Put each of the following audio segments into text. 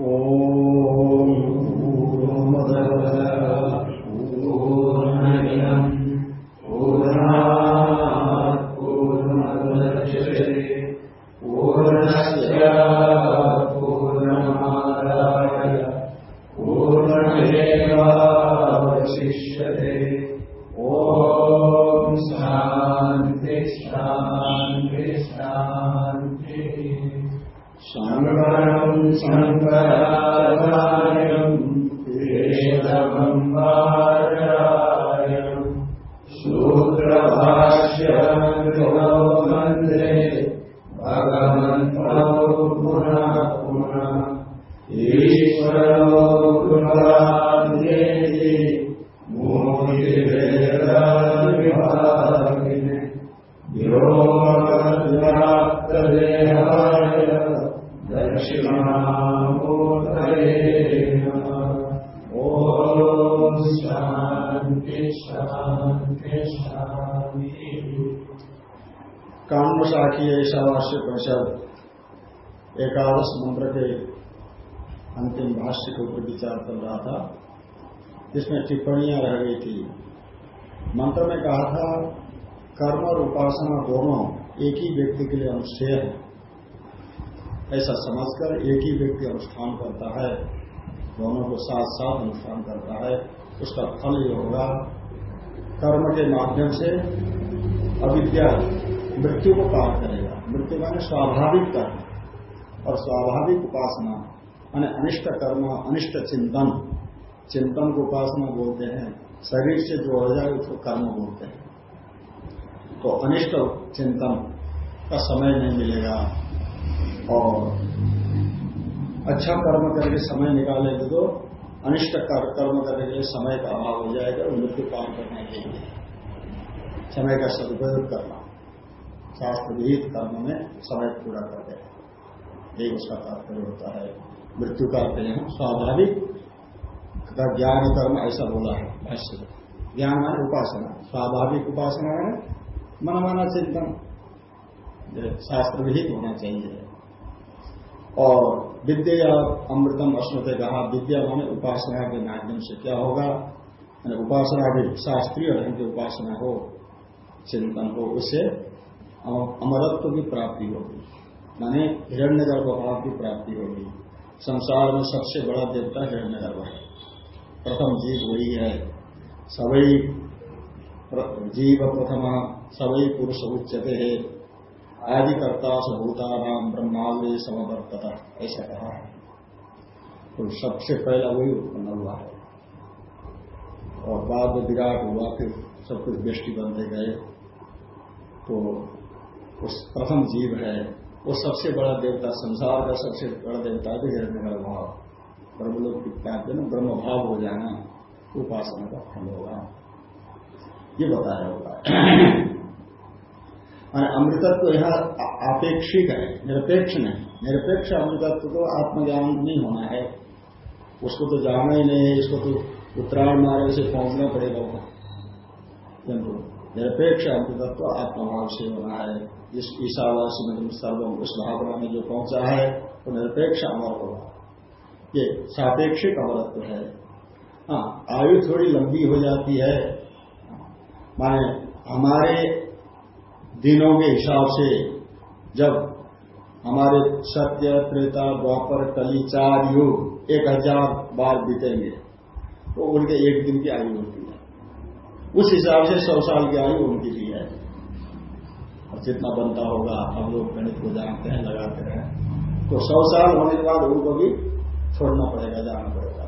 ॐ पूर्णमदः पूर्णमिदम् टिप्पणियाँ रह गई थी। मंत्र में कहा था, कर्म और उपासना दोनों एक ही व्यक्ति के लिए अनुष्ठेय है। ऐसा समझकर एक ही व्यक्ति अनुष्ठान करता है, दोनों को साथ साथ अनुष्ठान करता है, उसका फल ये होगा, कर्म के माध्यम से अविद्या मृत्यु को पार करेगा। मृत्यु माने स्वाभाविक कर्म और स्वाभाविक उपासना अनिष्ट कर्म, अनिष्ट चिंतन। चिंतन को उपासना बोलते हैं, शरीर से जो हो जाए उसको कर्म बोलते हैं। तो अनिष्ट चिंतन का समय नहीं मिलेगा और अच्छा कर्म करके समय निकालेंगे तो अनिष्ट कर्म करने के लिए समय का अभाव हो जाएगा और मृत्यु पार करने के लिए। समय का सदुपयोग करना। शास्त्र विहित कर्म में समय पूरा कर दे यही उसका तात्पर्य होता है। मृत्यु हैं, स्वाभाविक ज्ञान कर्म ऐसा बोला है भाष्य ज्ञान माने उपासना, स्वाभाविक उपासना है मनमाना चिंतन। शास्त्र विहित होना चाहिए। और विद्या अमृतम अश्वते कहा, विद्या माने उपासना के माध्यम से क्या होगा? उपासना भी शास्त्रीय ढंग की उपासना हो, चिंतन हो उससे अमरत्व की प्राप्ति होगी। माने हिरण्य गर्भ भाव की प्राप्ति होगी। संसार में सबसे बड़ा देवता हिरण्य गर्भ है। प्रथम जीव वही है। सवई जीव प्रथम सवई पुरुष उच्चते है। आदिकर्ता सभूता नाम ब्रह्मावली समवर्तता, ऐसा कहा है। तो सबसे पहला वही उत्पन्न हुआ है। और बाद में विराट हुआ, फिर सब कुछ व्यष्टि बनते गए। तो उस प्रथम जीव है। वो सबसे बड़ा देवता, संसार का सबसे बड़ा देवता भी हिरण्य भाव। ब्रह्मलोक की प्राप्ति में ब्रह्म भाव हो जाना उपासना का फल होगा। ये बताया होगा अमृतत्व तो यहाँ आपेक्षिक है, निरपेक्ष नहीं। निरपेक्ष अमृतत्व तो आत्मज्ञान नहीं होना है। उसको तो जाना ही नहीं है, इसको तो उत्तरायण मार्ग से पहुँचना पड़ेगा किंतु निरपेक्ष अमृतत्व आत्मभाव से होना है। इस ईशावासी में सर्वम उस भावना में जो पहुँचा है, वो तो निरपेक्ष अमर होगा। ये सापेक्षिक अमरत्व है। हाँ आयु थोड़ी लंबी हो जाती है। माने हमारे दिनों के हिसाब से जब हमारे सत्य, त्रेता, द्वापर कली चार युग एक हज़ार बार बीतेंगे तो उनके एक दिन की आयु होती है। उस हिसाब से सौ साल की आयु उनकी भी है। और जितना बनता होगा, हम लोग गणित को जानते हैं, लगाते हैं। तो सौ साल होने के बाद उनको भी छोड़ना पड़ेगा, जाना पड़ेगा।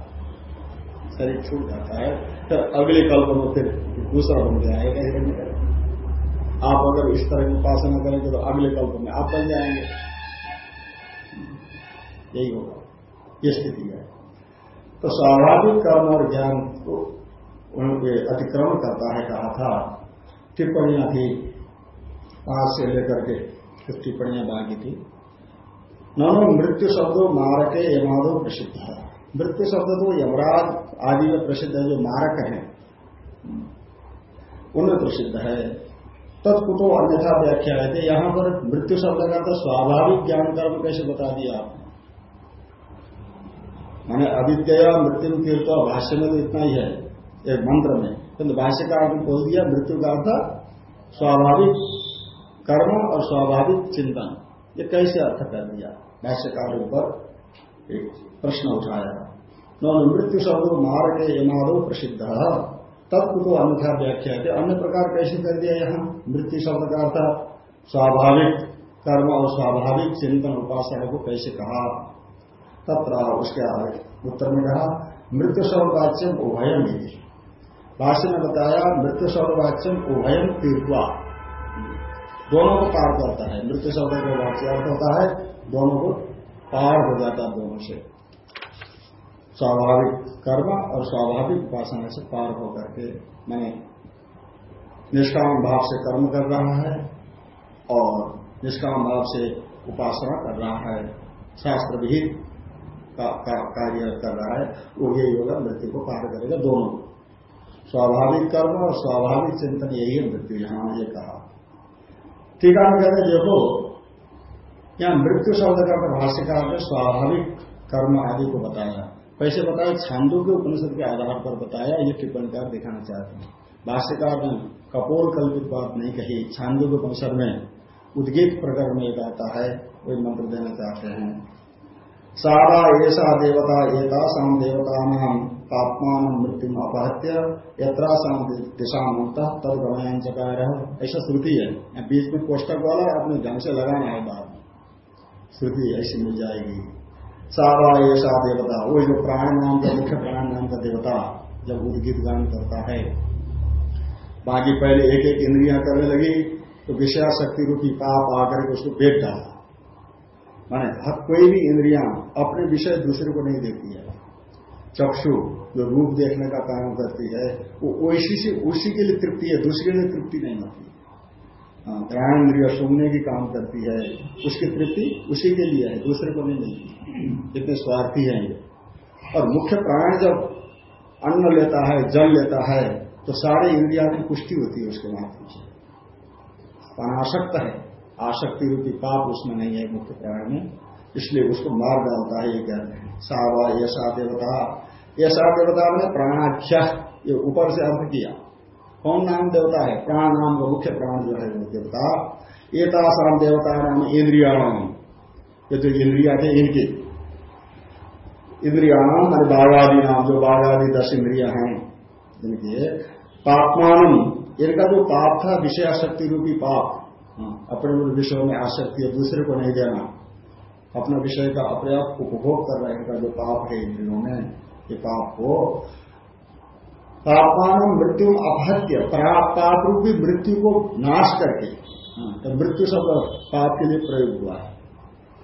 शरीर छूट जाता है। तो अगले कल्प में फिर दूसरा बन के आएगा आप अगर इस तरह की उपासना करेंगे तो अगले कल्प में आप बन जाएँगे। यही होगा। ये स्थिति है। तो स्वाभाविक कर्म और ज्ञान को उनके अतिक्रमण करता है, कहा था। टिप्पणियाँ थी, पाँच से लेकर के कुछ टिप्पणियाँ बाकी थी। नौ मृत्यु शब्दों मारके यमादो प्रसिद्ध। है मृत्यु शब्द तो यमराज आदि में प्रसिद्ध है, जो मारक है, उनमें प्रसिद्ध है। तत्कुतो अन्यथा व्याख्या है यहाँ पर मृत्यु शब्द का तो स्वाभाविक ज्ञान कर्म कैसे बता दिया आपने? मैंने अविद्या मृत्यु तीर्थ भाष्य में तो इतना ही है, एक मंत्र में। किंतु भाष्य का अर्थ बोल दिया, मृत्यु का अर्थ स्वाभाविक कर्म और स्वाभाविक चिंतन। ये कैसे अर्थ कर दिया? भाष्यकार ऊपर एक प्रश्न उठाया। न मृत्यु शब्द मार के प्रसिद्ध। तत्व को अन्यथा व्याख्या थे अन्य प्रकार कैसे कर दिया यहाँ मृत्यु शब्द का अर्थ? स्वाभाविक कर्म और स्वाभाविक चिंतन उपासना को कैसे कहा? तत्र उसके उत्तर में कहा, मृत्यु शब्द वाच्यम उभयम भाष्य ने बताया, मृत्यु शब्द वाच्यम उभयम तीर्थवा दोनों को पार करता है। मृत्यु शब्द का वाच्य अर्थ होता है दोनों को पार हो जाता है दोनों से। स्वाभाविक कर्म और स्वाभाविक उपासना से पार होकर के मैंने निष्काम भाव से कर्म कर रहा है और निष्काम भाव से उपासना कर रहा है। शास्त्र विहित का, का, कार्य कर रहा है। वो ये होगा मृत्यु को पार करेगा दोनों। स्वाभाविक कर्म और स्वाभाविक चिंतन यही है मृत्यु यहाँ ये कहा। टीका में कहते देखो यहाँ मृत्यु शब्द का भाष्यकार ने स्वाभाविक कर्म आदि को बताया। कैसे बताया, छांदो के उपनिषद के आधार पर बताया, ये टिप्पणीकार दिखाना चाहते हैं। भाष्यकार ने कपोल कल्पित बात नहीं कही। छांदो के उपनिषद में उद्गीत प्रकरण में आता है, वही मंत्र देना चाहते हैं। सारा ऐसा देवता एता साम देवता नाम। पापमान मृत्यु अपहत्य, यत्रा दिशा मुक्ता तद गमयान चकार ऐसा श्रुति है। बीच में पोस्टर वाला अपने ढंग से लगाना है बाद में। श्रुति ऐसी मिल जाएगी। सारा ऐसा देवता, वो जो प्राण नाम का, मुख्य प्राण नाम का देवता, जब उदगित गान करता है। बाकी पहले एक एक इंद्रिया करने लगी तो विषया शक्ति रूपी पाप आकर उसको बेट डाला। माने कोई भी इंद्रिया अपने विषय दूसरे को नहीं देती है। चक्षु जो रूप देखने का काम करती है, वो उसी से, उसी के लिए तृप्ति है, दूसरे के लिए तृप्ति नहीं होती। ग्रहण इंद्रिय सुनने की काम करती है, उसकी तृप्ति उसी के लिए है, दूसरे को नहीं मिलती इतने स्वार्थी है ये। और मुख्य प्राण जब अन्न लेता है, जल लेता है तो सारे इंद्रिया की पुष्टि होती है उसके माध्यम से। अनाशक्त है। आशक्ति रूपी पाप उसमें नहीं है मुख्य प्राण में, इसलिए उसको मार डालता है, ये कहते हैं। सावा, यशा, देवता। यशा, देवता में प्राणाख्या, ये ऊपर से अर्थ किया। कौन नाम देवता है? प्राण नाम का मुख्य प्राण जो है वो देवता। एतासाम देवता नाम इंद्रियाणाम ये जो इंद्रिया थे इनके। इंद्रियाणाम मान बाघादि नाम जो बाघादि दस इंद्रिया हैं, इनके। पापमान इनका जो पाप था विषय आसक्ति रूपी पाप। हाँ, अपने विषयों में आसक्ति है दूसरे को नहीं देना। अपना विषय का अपने आप उपभोग कर रहे इनका जो पाप है इंद्रियों में ये पाप को। पापान मृत्यु अपहत्य पाप रूपी मृत्यु को नाश करके। तो मृत्यु शब्द पाप के लिए प्रयोग हुआ है।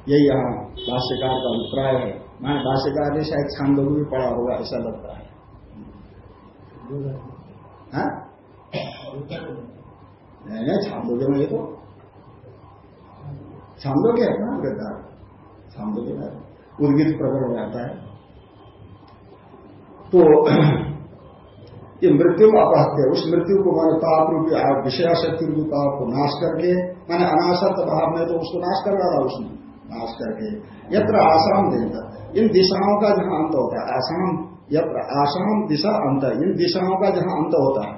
यही यहाँ भाष्यकार का अभिप्राय है। मैं भाष्यकार ने शायद छांदों भी पड़ा होगा ऐसा लगता है। हाँ? नहीं नहीं छांदोग्य में ये तो छांदोग्य है ना। गद्दार छांदोग्य में उद्गित प्रकरण में आता है। तो ये मृत्यु अपहत्य उस मृत्यु को मैंने पाप रूपी विषयाशक्ति रूपी पाप को नाश करके मैंने अनाशक्त भाव में तो उसको नाश कर रहा था उसने नाश करके यत्र आसाम देता इन दिशाओं का जहाँ अंत होता है आसाम यत्र आसाम दिशा अंत इन दिशाओं का जहाँ अंत होता है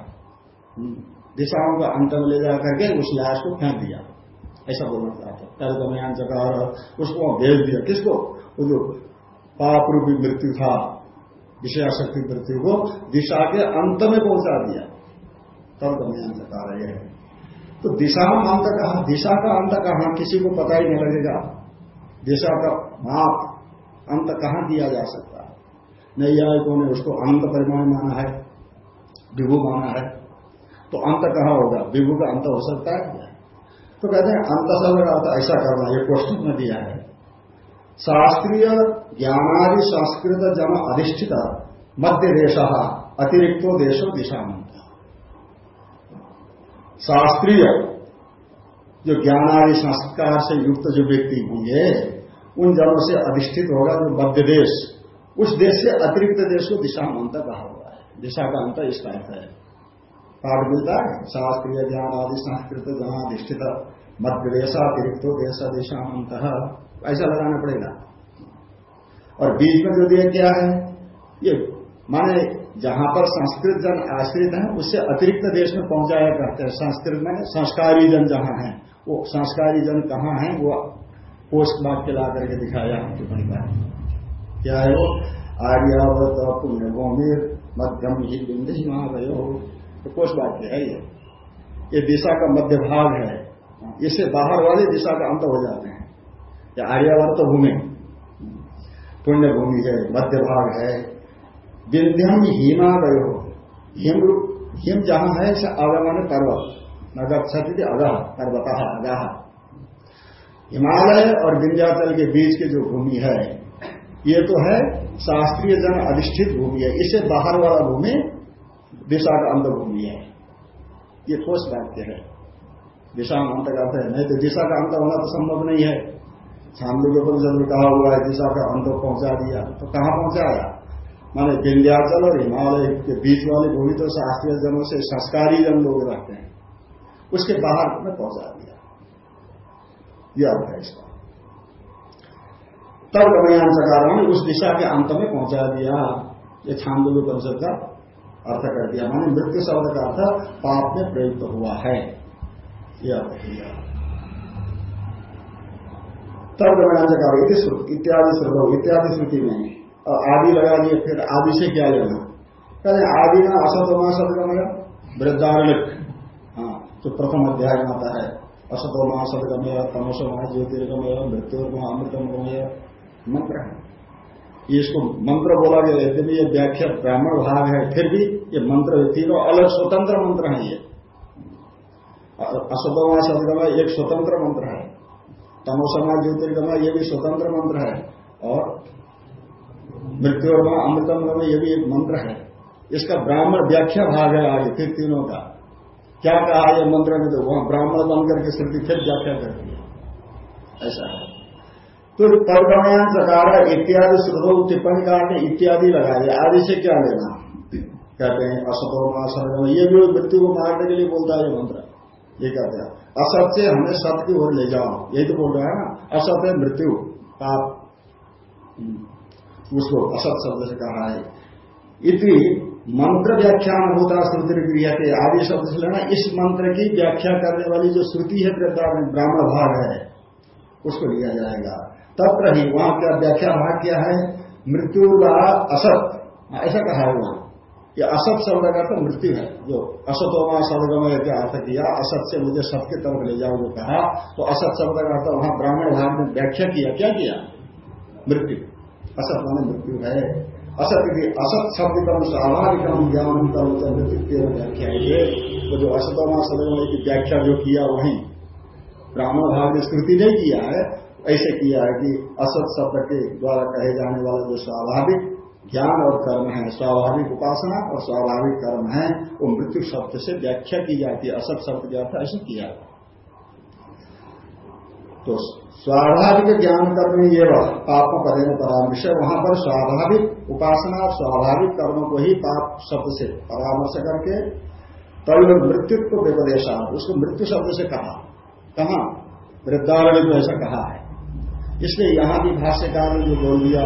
हम्म, दिशाओं का अंत में ले जा करके उस लाश को फेंक दिया। ऐसा बोलना चाहता कल दमयान जगह उसको भेज दिया। किसको? वो जो पाप रूपी मृत्यु था, विषयाशक्ति मृत्यु को दिशा के अंत में पहुँचा दिया। तब गम्यान बता रहे हैं। तो दिशा अंत कहा? दिशा का अंत कहा? किसी को पता ही नहीं लगेगा। दिशा का माप, अंत कहाँ दिया जा सकता है? नैयायिकों ने उसको अंत परिमाण माना है, विभु माना है। तो अंत कहाँ होगा? विभु का अंत हो सकता है तो कहते हैं अंत शब्द का ऐसा करना, ये क्वेश्चन में दिया है। शास्त्रीय ज्ञानादि संस्कृत जन अधिष्ठित, मध्य देश, अतिरिक्तो देशो दिशा शास्त्रीय जो ज्ञानादि संस्कार से युक्त जो व्यक्ति होंगे, उन जनों से अधिष्ठित होगा जो मध्य देश, उस देश से अतिरिक्त देश को दिशा अंत कहा हुआ है। दिशा का अंत इसका अर्थ है। पाठ मिलता है शास्त्रीय ज्ञान आदि, संस्कृत जनाधिष्ठित मध्य देशातिरिक्त देश दिशा अंत ऐसा लगाना पड़ेगा। और बीच में जो दिया क्या है, ये माने जहाँ पर संस्कृत जन आश्रित है, उससे अतिरिक्त देश में पहुँचाया करते हैं। संस्कृत में संस्कारी जन जहाँ है, वो संस्कारी जन कहाँ हैं, वो पोस्ट वाक्य ला करके दिखाया टिप्पणी का क्या है वो? आर्यावत पुण्य भूमिर मध्यम, ही बिंद ही महावयो तो पोस्ट वाक्य है ये ये दिशा का मध्य भाग है। इससे बाहर वाली दिशा का अंत हो जाते हैं। ये आर्यावर्त भूमि पुण्य भूमि है मध्य भाग है। विंध्यम हिमालय हो हिम हिम जहाँ है से अगमन पर्वत। नगर क्षति अगह, पर्वत अगह। हिमालय और विंध्याचल के बीच की जो भूमि है, ये तो है शास्त्रीय जन अधिष्ठित भूमि है। इससे बाहर वाला भूमि दिशा का अंत भूमि है। ये ठोस वाक्य है। दिशा अंत करते हैं। नहीं तो दिशा का अंत होना तो संभव नहीं है। छांदू के परिषद में कहा हुआ है दिशा का अंत पहुँचा दिया। तो कहाँ पहुँचाया? माने विंध्याचल और हिमालय के बीच वाली भूमि तो शास्त्रीय जनों से संस्कारी जन लोग रहते हैं। उसके बाहर में पहुँचा दिया। यह अर्थ है इसका। तब गमयान सकारों उस दिशा के अंत में पहुँचा दिया। ये छांदोग्य परिषद का अर्थ कर दिया। माने मृत्यु शब्द का अर्थ पाप में प्रयुक्त हुआ है। यह अर्थ किया तब गमयान सकार इत्यादि श्रुतो, इत्यादि श्रुति में आदि लगा दिए, फिर आदि से क्या लेना? कहते आदि में असतोमा सदगमय वृद्धारणिक हाँ तो प्रथम अध्याय में आता है असतोमा सदगमय तमसोमा ज्योतिर्गमय, मृत्युर्गम अमृतमय मंत्र है। इसको मंत्र बोला गया यदि ये व्याख्या ब्राह्मण भाग है, फिर भी ये मंत्र तीनों अलग स्वतंत्र मंत्र हैं ये। असतोमा सदगमय एक स्वतंत्र मंत्र है। तमोसमा ज्योतिर्गमा ये भी स्वतंत्र मंत्र है। और मृत्यु अमृतम में ये भी एक मंत्र है। इसका ब्राह्मण व्याख्या भाग है आगे, फिर तीनों का। क्या कहा यह मंत्र में तो वहाँ ब्राह्मण बन करके श्रुति फिर व्याख्या करती है। ऐसा है। तो परगमयान सकार इत्यादि श्रुतो टिप्पणी कार ने इत्यादि लगाए। आदि से क्या लेना? कहते हैं, असतो सर्वम ये भी मृत्यु को मारने के लिए बोलता है मंत्र। ये कहते हैं असत से हमें सत्य की ओर ले जाओ। यही तो बोल रहा है ना असत है मृत्यु पाप उसको असत शब्द से कहा है। इति मंत्र व्याख्यान होता श्रुति क्रिया के आदि शब्द से लेना। इस मंत्र की व्याख्या करने वाली जो श्रुति है ब्राह्मण भाग है, उसको लिया जाएगा। तब रही वहाँ क्या व्याख्या भाग क्या है, मृत्यु का असत। ऐसा कहा है वहाँ। ये असत शब्द का तो मृत्यु है। जो असतोमा सदगमय का अर्थ किया, असत से मुझे सत की तरफ़ ले जाओ जो कहा तो असत शब्द का अर्थ वहाँ ब्राह्मण भाग ने व्याख्या किया। क्या किया? मृत्यु। असत माने मृत्यु है। असत की असत शब्द कर्म स्वाभाविक ज्ञान कर्म मृत्यु व्याख्या है। वो जो असतमा सदगमय की व्याख्या जो किया वही, ब्राह्मण भाव ने स्मृति नहीं किया है ऐसे किया है कि असत शब्द के द्वारा कहे जाने वाला जो स्वाभाविक ज्ञान और कर्म है, स्वाभाविक उपासना और स्वाभाविक कर्म है, वो मृत्यु शब्द से व्याख्या की जाती है, असत शब्द क्या था ऐसे किया तो स्वाभाविक ज्ञान, कर्म ये वह पाप पदे में परामर्श है, वहाँ पर स्वाभाविक उपासना और स्वाभाविक कर्म को ही पाप शब्द से परामर्श करके तब मृत्युत्व विपदेशा उसको मृत्यु शब्द से कहा। कहा? वृद्धारण को ऐसा कहा है। इसलिए यहाँ भी भाष्यकार ने जो बोल दिया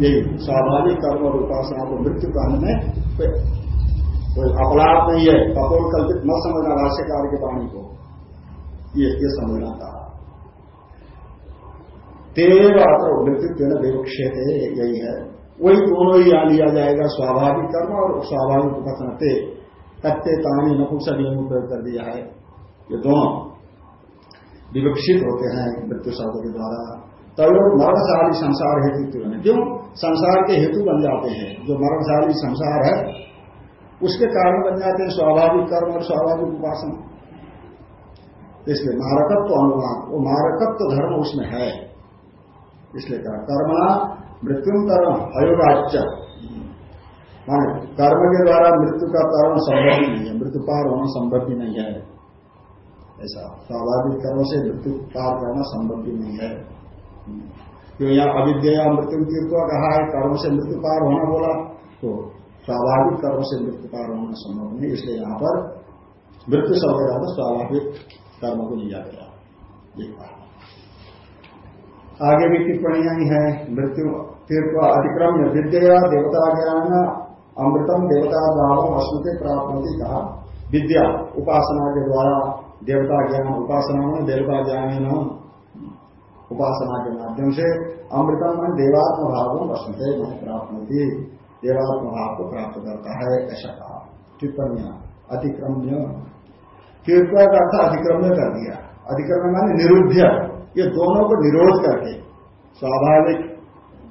यही स्वाभाविक कर्म और उपासना को मृत्यु कहने में कोई कोई अपलाप नहीं है। कपोल कल्पित न समझना भाष्यकार के वाणी को। ये, ये समझना कहा तेव अत्र मृत्यु न विवक्षित यही है। वही दोनों ही यहाँ लिया जाएगा स्वाभाविक कर्म और स्वाभाविक उपासना। ते कत्ते तानी नपुंसा नियम प्रयोग कर दिया है। ये दोनों विवक्षित होते हैं मृत्यु शब्द के द्वारा। तब मरणशाली संसार हेतु क्यों संसार के हेतु बन जाते हैं। जो मरणशाली संसार है, उसके कारण बन जाते हैं स्वाभाविक कर्म और स्वाभाविक उपासना। इसलिए मारकत्व अनुमान, वो मारकत्व धर्म उसमें है। इसलिए कहा, कर्मणा मृत्यु कर्म अयोगाच माने कर्म के द्वारा मृत्यु का कारण संभव ही नहीं है, मृत्यु पार होना संभव भी नहीं है। ऐसा स्वाभाविक कर्म से मृत्यु पार करना संभव भी नहीं है। क्यों यहाँ अविद्या मृत्यु तीर्थ कहा है कर्म से मृत्यु पार होना बोला तो स्वाभाविक कर्म से मृत्यु पार होना संभव नहीं, इसलिए यहाँ पर मृत्यु शब्द का स्वाभाविक कर्म को लिया गया। आगे भी टिप्पणियाँ ही हैं, मृत्यु तीर्थ को अतिक्रम्य विद्या देवता ज्ञान अमृतम देवता भाव अस्मृति प्राप्त कहा। विद्या उपासना के द्वारा देवता ज्ञान उपासना में देवता ज्ञान उपासना के माध्यम से अमृतम मन देवात्म भाव को अस्मृति में प्राप्त होती देवात्म भाव को प्राप्त करता है, ऐसा कहा। टिप्पणियाँ। अतिक्रम्य। कृपया का अर्थ अतिक्रम्य कर दिया। अतिक्रम्य माने निरुद्ध ये दोनों को निरोध करके। स्वाभाविक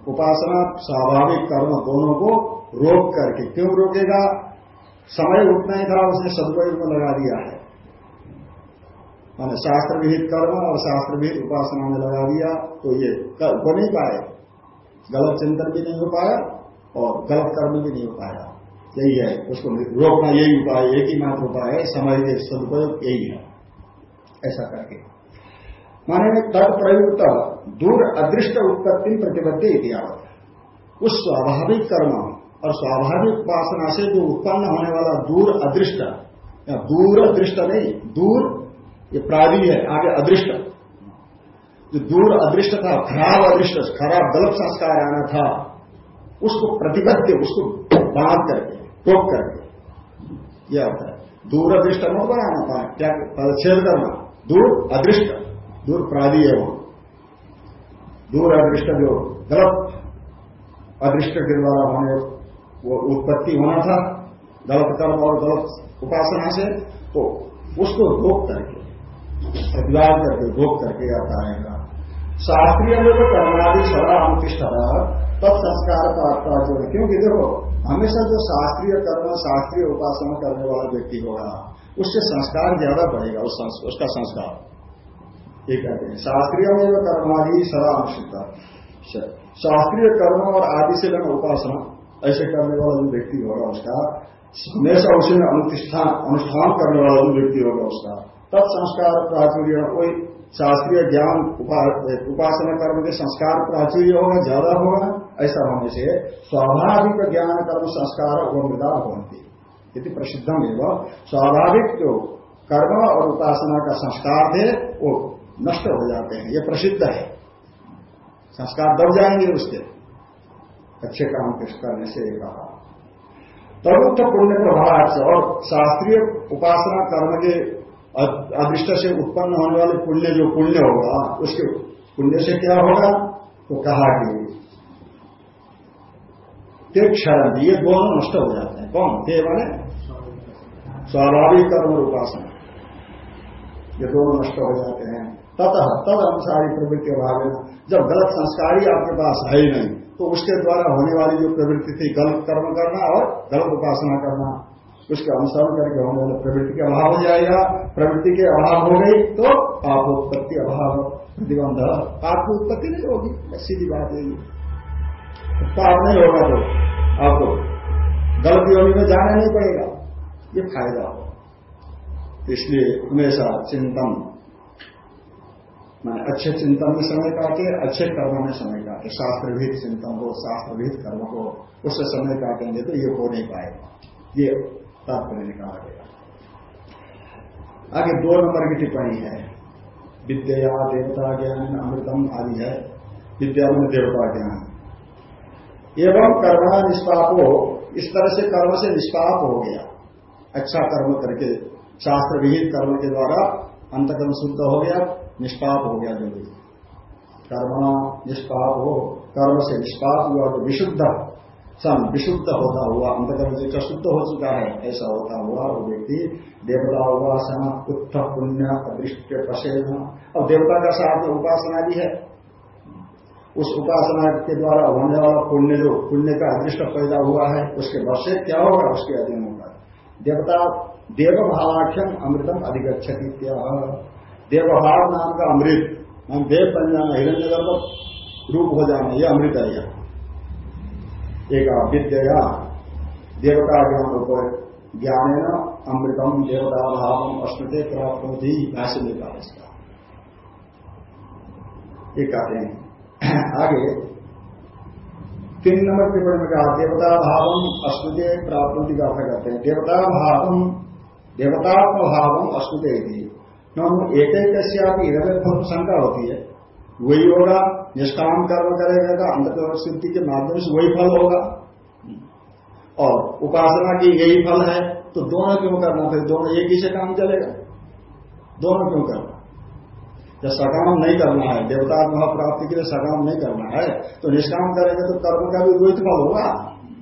उपासना, स्वाभाविक कर्म दोनों को रोक करके। क्यों रोकेगा? समय उतना ही था, उसने सदुपयोग में लगा दिया है। मैंने शास्त्र विहित कर्म और शास्त्र विहित उपासना में लगा दिया तो ये हो नहीं पाए। गलत चिंतन भी नहीं हो पाया और गलत कर्म भी नहीं हो पाया। यही है, उसको रोकना यही उपाय, एक ही मात्र उपाय है समय के सदुपयोग यही है। ऐसा करके। माने तत्प्रयुक्त दूर अदृष्ट उत्पत्ति प्रतिबद्ध इतिहावत उस स्वाभाविक कर्म और स्वाभाविक उपासना से जो उत्पन्न होने वाला दूर अदृष्ट, या दूर दृष्ट नहीं, दूर ये प्रादी है, आगे अदृष्ट। जो दूर अदृष्ट था, खराब अदृष्ट, खराब गलत संस्कार आना था, उसको प्रतिबद्ध, उसको बाँध करके, टोक करके यह अर्थ है। दूर अदृष्ट न बनाना था क्या पदच्छेद करना। दूर अदृष्ट, दूर प्रादी है वो। दूर अदृष्ट जो गलत अदृष्ट के द्वारा होने, वो उत्पत्ति होना था, गलत कर्म और गलत उपासना से तो उसको रोक करके प्रतिवाद करके रोक करके आता रहेगा शास्त्रीय में तो कर्मादि सदा अनुतिष्ठ तत्संस्कार का जो क्योंकि देखो, हमेशा जो शास्त्रीय कर्म, शास्त्रीय उपासना करने वाला व्यक्ति होगा, उससे संस्कार ज़्यादा बढ़ेगा, उस उसका संस्कार। ये कहते हैं। शास्त्रीय में जो कर्मादि सदा अनुष्ठित शास्त्रीय कर्म और आदि से लेना उपासना, ऐसे करने वाला जो व्यक्ति होगा उसका, हमेशा उसी अनुष्ठान अनुष्ठान करने वाला जो व्यक्ति होगा उसका। तत्संस्कार प्राचुर्य कोई शास्त्रीय ज्ञान उपासना कर्म के संस्कार प्राचुर्य होगा, ज़्यादा होगा ऐसा होने से स्वाभाविक ज्ञान कर्म संस्कार वो मृदा होती यदि प्रसिद्धम एवं। स्वाभाविक जो कर्म और उपासना का संस्कार थे वो नष्ट हो जाते हैं। ये प्रसिद्ध है। संस्कार दब जाएँगे उसके। अच्छे काम करने से कहा तरुत्थ पुण्य प्रभाव और शास्त्रीय उपासना कर्म के अदृष्ट से उत्पन्न होने वाले पुण्य जो पुण्य होगा, उसके पुण्य से क्या होगा? तो कहा कि ते ये दोनों नष्ट हो जाते हैं। कौन? थे माने? स्वाभाविक कर्म और उपासना ये दोनों नष्ट हो जाते हैं। ततः, तद अनुसारी प्रवृत्ति अभाव जब गलत संस्कार ही आपके पास है ही नहीं तो उसके द्वारा होने वाली जो प्रवृत्ति थी, गलत कर्म करना और गलत उपासना करना, उसके अनुसरण करके होने वाले प्रवृत्ति के अभाव हो जाएगा। प्रवृत्ति के अभाव हो गई तो पापोत्पत्ति अभाव प्रतिबंध पाप की उत्पत्ति नहीं होगी, सीधी बात है पाप नहीं होगा तो आपको गलत योगी में जाना नहीं पड़ेगा। ये फ़ायदा हो इसलिए हमेशा चिंतन मैं अच्छे चिंतन में समय काटे, अच्छे कर्म में समय काटे। शास्त्रविहित चिंतन हो शास्त्रविहित कर्म हो, उससे समय काटेंगे तो ये हो नहीं पाएगा। ये तात्पर्य निकाला गया। आगे दो नंबर की टिप्पणी है। विद्या, देवता, ज्ञान, अमृतम आदि है। विद्या में देवता, ज्ञान। एवं कर्म निष्पाप हो, इस तरह से कर्म से निष्पाप हो गया। अच्छा कर्म करके शास्त्र विहित कर्म के द्वारा अंतकर्म शुद्ध हो गया, निष्पाप हो गया जो भी। कर्म निष्पाप हो, कर्म से निष्पाप हुआ तो विशुद्ध सन विशुद्ध होता हुआ, अंतकर्म से शुद्ध हो चुका है? ऐसा होता हुआ वो व्यक्ति देवता उपासना उत्थ पुण्य, अदृष्ट प्रसेन और देवता का साथ में उपासना भी है। उस उपासना के द्वारा होने वाला पुण्य जो, पुण्य का अदृष्ट पैदा हुआ है, उसके वर्षे क्या होगा? उसके अधीन होगा। देवता देव भावाख्यम अमृतम अधिगछति देवभाव नाम का अमृत हम देव बन जाना हिरण्य गर्भ रूप हो जाना यह अमृत है यह। एक विद्या देवता ज्ञान ज्ञान अमृतम देवता भाव अस्मृत प्राप्त भाष्य में कहा इसका ये कहते हैं। आगे। तीन नंबर टिप्पणी में कहा देवता भावम अस्मृत प्राप्त का अर्थ करते हैं। देवता भावम देवतात्म भावम अस्मृत एक फल शंका होती है। वही होगा, निष्काम कर्म करेगा तो अंतकर्म सिद्धि के माध्यम से वही फल होगा। और उपासना की यही फल है। तो दोनों क्यों करना? फिर दोनों एक ही से काम चलेगा। दोनों क्यों करना? जब सकाम नहीं करना है देवता महाप्राप्ति के लिए सकाम नहीं करना है तो निष्काम करेंगे तो कर्म का भी द्वैत फल होगा।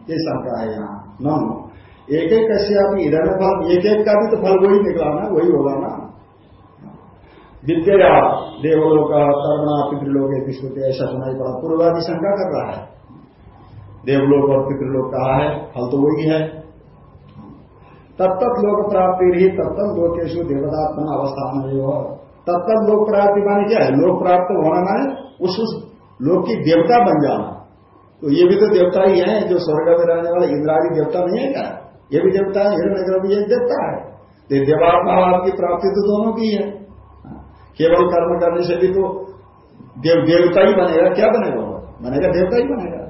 ये शंका है यहाँ। न एक एक कैसे अभी इधर फल एक एक का भी तो फल वही निकला ना, वही होगा ना। विद्या देवलोक, कर्मणा, पितृलोक विश्वते ऐसा सुनाई पड़ा। पूर्वादि शंका कर रहा है। देवलोक और पितृलोक कहा है? फल तो वही है। तत्त लोक प्राप्ति ही तत्त लोकेशु देवतात्मन अवस्थान तत्त लोक प्राप्ति माने क्या है? लोक प्राप्त होना माने उस उस लोक की देवता बन जाना। तो ये भी तो देवता ही है, जो स्वर्ग में रहने वाले इंद्रादी देवता नहीं है क्या? ये भी देवता है, हिरण्य भी एक देवता है। तो देवात्मा की प्राप्ति तो दोनों की है। केवल कर्म करने से भी तो देव, देवता ही बनेगा। क्या बनेगा वो? बनेगा देवता ही बनेगा।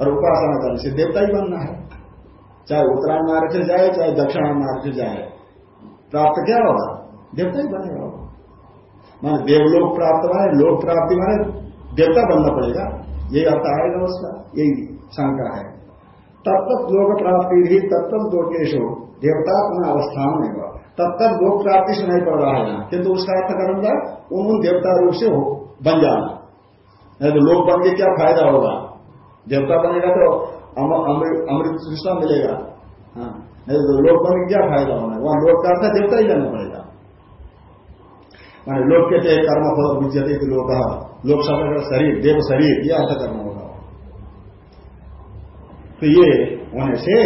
और उपासना करने से देवता ही बनना है। चाहे उत्तरायण मार्ग से जाए, चाहे दक्षिणायन मार्ग से जाए। प्राप्त क्या होगा? देवता ही बनेगा माने देवलोक प्राप्त माने, लोक प्राप्ति माने, देवता बनना पड़ेगा। यही अर्थ आएगा उसका, यही शंका है। तब तक लोक प्राप्ति तब तक लोकेश हो देवता अपना अवस्थान में होगा तब तक लोक प्राप्ति से नहीं पड़ रहा है किंतु उसका अर्थ करूँगा उन उन देवता रूप से बन जाना। नहीं तो लोक बन के क्या फ़ायदा होगा? देवता बनेगा तो अमृत कृष्णा मिलेगा। हाँ नहीं तो लोक बन क्या फ़ायदा होना है? वहाँ लोक का अर्थ देवता ही लेना पड़ेगा। माने लोक के थे कर्म फल विद्यते कि। लोग लोक शब्द शरीर, देव शरीर यह अर्थ करना होगा। तो ये होने से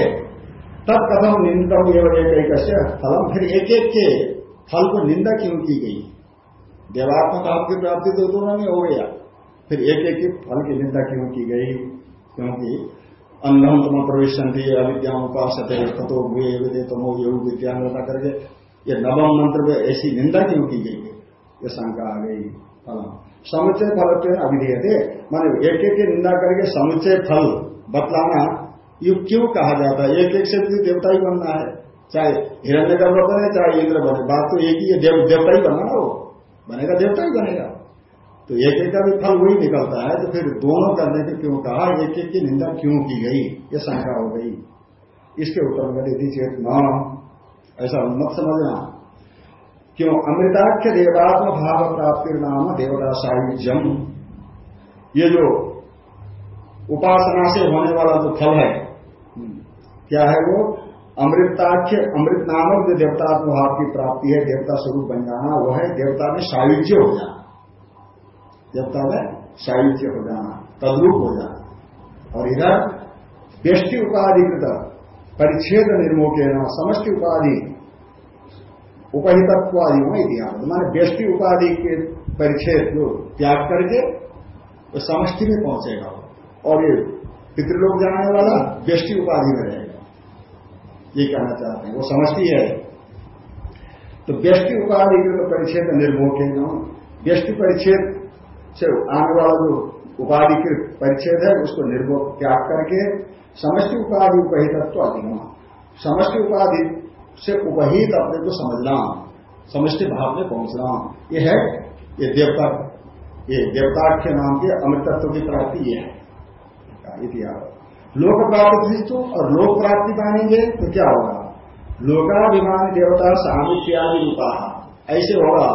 तब कथम निंदम एवं एक एक फलम, फिर एक एक के फल को निंदा क्यों की गई? देवात्मक आपकी प्राप्ति तो दोनों में हो गया। फिर एक एक के फल की निंदा क्यों की गई? क्योंकि अन्नम तुम प्रवेश अविद्या उपास कतो भूये तमो योग विद्या करके ये नवम मंत्र में ऐसी निंदा क्यों की गई है? ये शंका आ गई। फल। समुच्चय फल अभिधेय थे माने एक एक की निंदा करके समुच्चय फल बतलाना ये क्यों कहा जाता है? एक एक से भी देवता ही बनना है। चाहे हिरण्य गर्भ बने चाहे इंद्र बने। बात तो एक ही है देव, देवता ही बनना वो। बनेगा देवता ही बनेगा। तो एक एक का भी फल वही निकलता है तो फिर दोनों करने के क्यों कहा? एक एक की निंदा क्यों की गई? ये शंका हो गई। इसके उत्तर में यदि चेत न ऐसा मत समझना। क्यों? अमृताख्य देवात्म भाव प्राप्ति नाम देवता सायुज्यम ये जो उपासना से होने वाला जो फल है, क्या है वो? अमृताख्य, अमृत नामक जो देवतात्म भाव की प्राप्ति है, देवता स्वरूप बन जाना वह है देवता में सायुज्य हो जाना। देवता में सायुज्य हो जाना, तद्रूप हो जाना। और इधर व्यष्टि उपाधि उपाधिकृत परिच्छेद निर्मोके समष्टि उपाधि उपहितत्व आदि इतिहास माने व्यष्टि उपाधि के परिच्छेद जो त्याग करके, वो तो समष्टि में पहुंचेगा। और ये पितृलोक जाने वाला व्यष्टि उपाधि में रहेगा। ये कहना चाहते हैं, वो समष्टि है। तो व्यष्टि उपाधि के तो परिच्छेद निर्भोग व्यष्टि परिच्छेद से आने वाला जो उपाधि के परिच्छेद है, उसको निर्भोग त्याग करके समष्टि उपाधि उपहितत्व अधिगम। समष्टि उपाधि से उपहित अपने को समझना समष्टि भाव में पहुँचना यह है, ये देवता ये देवता के नाम के अमृतत्व की प्राप्ति ये है। इतिहास लोक प्राप्ति तो और लोक प्राप्ति मानेंगे तो क्या होगा? लोकाभिमान देवता सामित्यादि रूपा, ऐसे होगा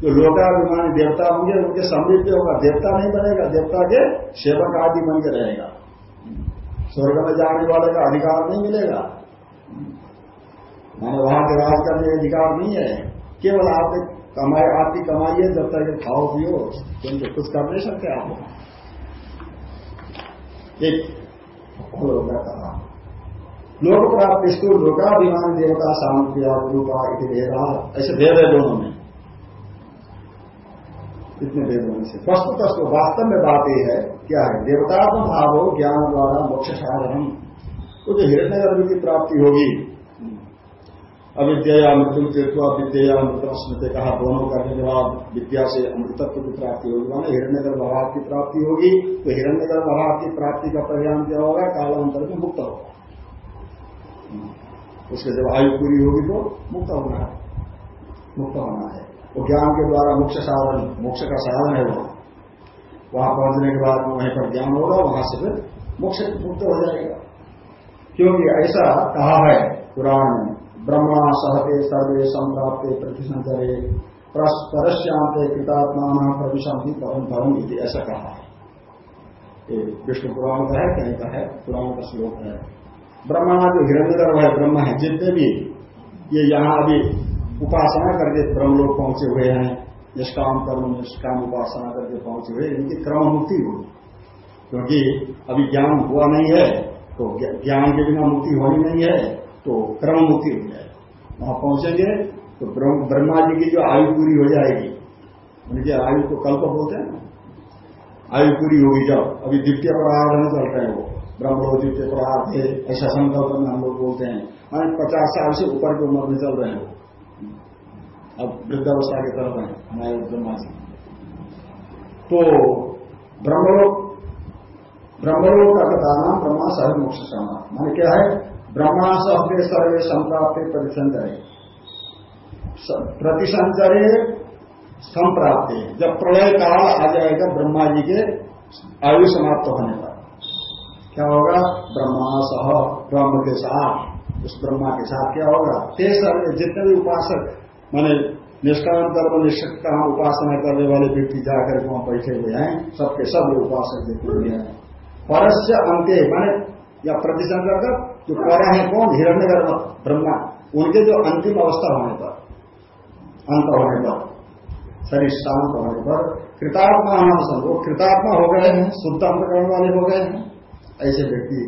जो लोकाभिमानी देवता होंगे, उनके समृद्ध होगा देवता नहीं बनेगा, देवता के सेवक आदि बन के रहेगा। स्वर्ग में जाने वाले का अधिकार नहीं मिलेगा। मैंने वहाँ के राज करने का अधिकार नहीं है। केवल आपने कमाई, आपकी कमाई है, जब तक खाओ, पियो क्योंकि कुछ कर नहीं सकते आप। एक कहा। लोक इसको लोकाभिमान देवता, शांति, रूपा भेदा, ऐसे भेद है दोनों में। इतने में से वस्तु तो वास्तव में बात यह है, क्या है? देवता भाव हो ज्ञान द्वारा मोक्ष साधन तो जो हिरण्य की प्राप्ति होगी, अविद्या मृत्यु तीर्थवा विद्या मृत्यु स्मृति कहा, दोनों के बाद विद्या से अमृतत्व की प्राप्ति होगी। माना हिरण्यगर भाव की प्राप्ति होगी तो हिरण्यगर भाव की प्राप्ति का परिणाम क्या होगा? कालांतर में मुक्त होगा। उसके जब आयु पूरी होगी तो मुक्त होना है। मुक्त होना है। वो ज्ञान के द्वारा मोक्ष साधन, मोक्ष का साधन है वो। वहाँ पहुँचने के बाद वहीं पर ज्ञान होगा, वहाँ से फिर मोक्ष मुक्त हो जाएगा। क्योंकि ऐसा कहा है पुराण में, ब्रह्मा सहते सर्वे संप्राप्ते प्रतिसंचरे परस्यांते कृतात्मा प्रविशांति परम धर्म ऐसा कहा है। ये विष्णु पुराण का है, कहीं का है, पुराण का श्लोक है। ब्रह्मा जो हिरण्य है, ब्रह्म है, जितने भी ये यहाँ अभी उपासना करके ब्रह्म लोग पहुँचे हुए हैं, निष्काम कर्म, निष्काम उपासना करके पहुँचे हुए इनकी क्रम मुक्ति होगी। क्योंकि अभी ज्ञान हुआ नहीं है तो ज्ञान के बिना मुक्ति होनी नहीं है तो क्रम मुक्ति हो जाए वहाँ पहुँचेंगे तो ब्रह्मा जी की जो आयु पूरी हो जाएगी, उनकी आयु को कल्प बोलते हैं आयु पूरी होगी जब। अभी द्वितीय प्रहार में चल रहे वो। ब्रह्म द्वितीय प्रहार थे, ऐसा संकल्प में हम लोग बोलते हैं। मान पचास साल से ऊपर की उम्र में चल रहे हैं अब वृद्धावस्था के तरफ़ है हमारे ब्रह्मा जी तो ब्रह्मलोक ब्रह्मलोक का नाम ब्रह्मा सहज मोक्ष समा मान क्या है? ब्रह्मा सहते सर्वे संप्राप्त परिसंचरे प्रतिसंचरे संप्राप्त। जब प्रलय काल आ जाएगा ब्रह्मा जी के, आयु समाप्त होने पर क्या होगा? ब्रह्मा सह ब्रह्म के साथ, उस ब्रह्मा के साथ क्या होगा? ते सर्वे जितने भी उपासक माने निष्काम कर्म निष्काम उपासना करने वाले व्यक्ति जाकर वहाँ बैठे हुए हैं, सबके सब लोग उपासक देखे हुए हैं। परस्य अंत्य माने या प्रतिसंकर जो पर है कौन? हिरण्य ब्रह्मा। उनके जो अंतिम अवस्था होने पर, अंत होने पर, शरीर शांत होने पर, कृतात्मा हम वो कृतात्मा हो गए हैं, शुद्ध अंतकरण वाले हो गए हैं। ऐसे व्यक्ति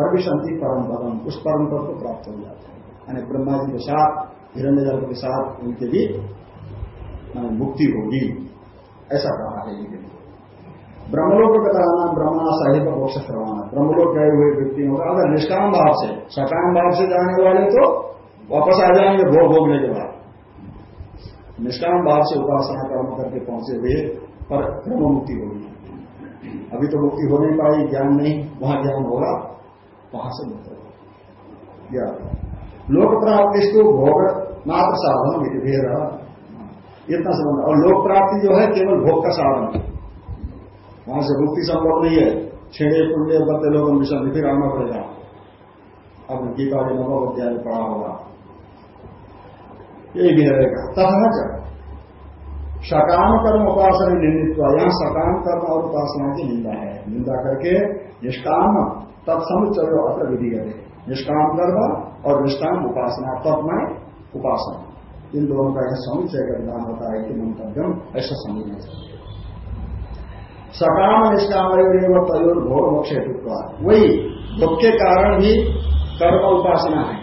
परम परम, उस परम पद को प्राप्त हो जाते हैं। यानी ब्रह्मा जी के साथ हिरण्य गर्भ के साथ उनके भी मुक्ति होगी। ऐसा कहा है लेकिन ब्रह्मलोक का नाम ब्रह्मणा साहिब मोक्ष करवाना। ब्रह्मलोक गए हुए व्यक्तियों का अगर निष्काम भाव से, सकाम भाव से जाने वाले तो वापस आ जाएँगे भोग भोगने के बाद। निष्काम भाव से उपासना कर्म करके पहुँचे हुए, पर ब्रह्म मुक्ति होगी। अभी तो मुक्ति हो नहीं पाई, ज्ञान नहीं, वहाँ ज्ञान होगा, वहाँ से मुक्त होगा। लोक प्राप्ति को भोग मात्र साधन भेद इतना संबंध और लोक प्राप्ति जो है केवल भोग का साधन है। वहाँ से मुक्ति संभव नहीं है। छेड़े, पुण्य बदले लोग मिशन फिर आना पड़ेगा अब गीता के नवो अध्याय पढ़ा होगा। यही भी रहेगा तथा सकाम कर्म उपासना निंदित्व यहाँ सकाम कर्म और उपासना की निंदा है। निंदा करके निष्काम तत्समुचय अत्र विधि है निष्काम कर्म और निष्काम उपासना तत्मय उपासना इन दोनों का यह समुचय का विधान होता है कि मंतव्यम ऐसा समझना चाहिए। सकाम निष्काम तयोर भोग मोक्ष वही भोग के कारण भी कर्म उपासना है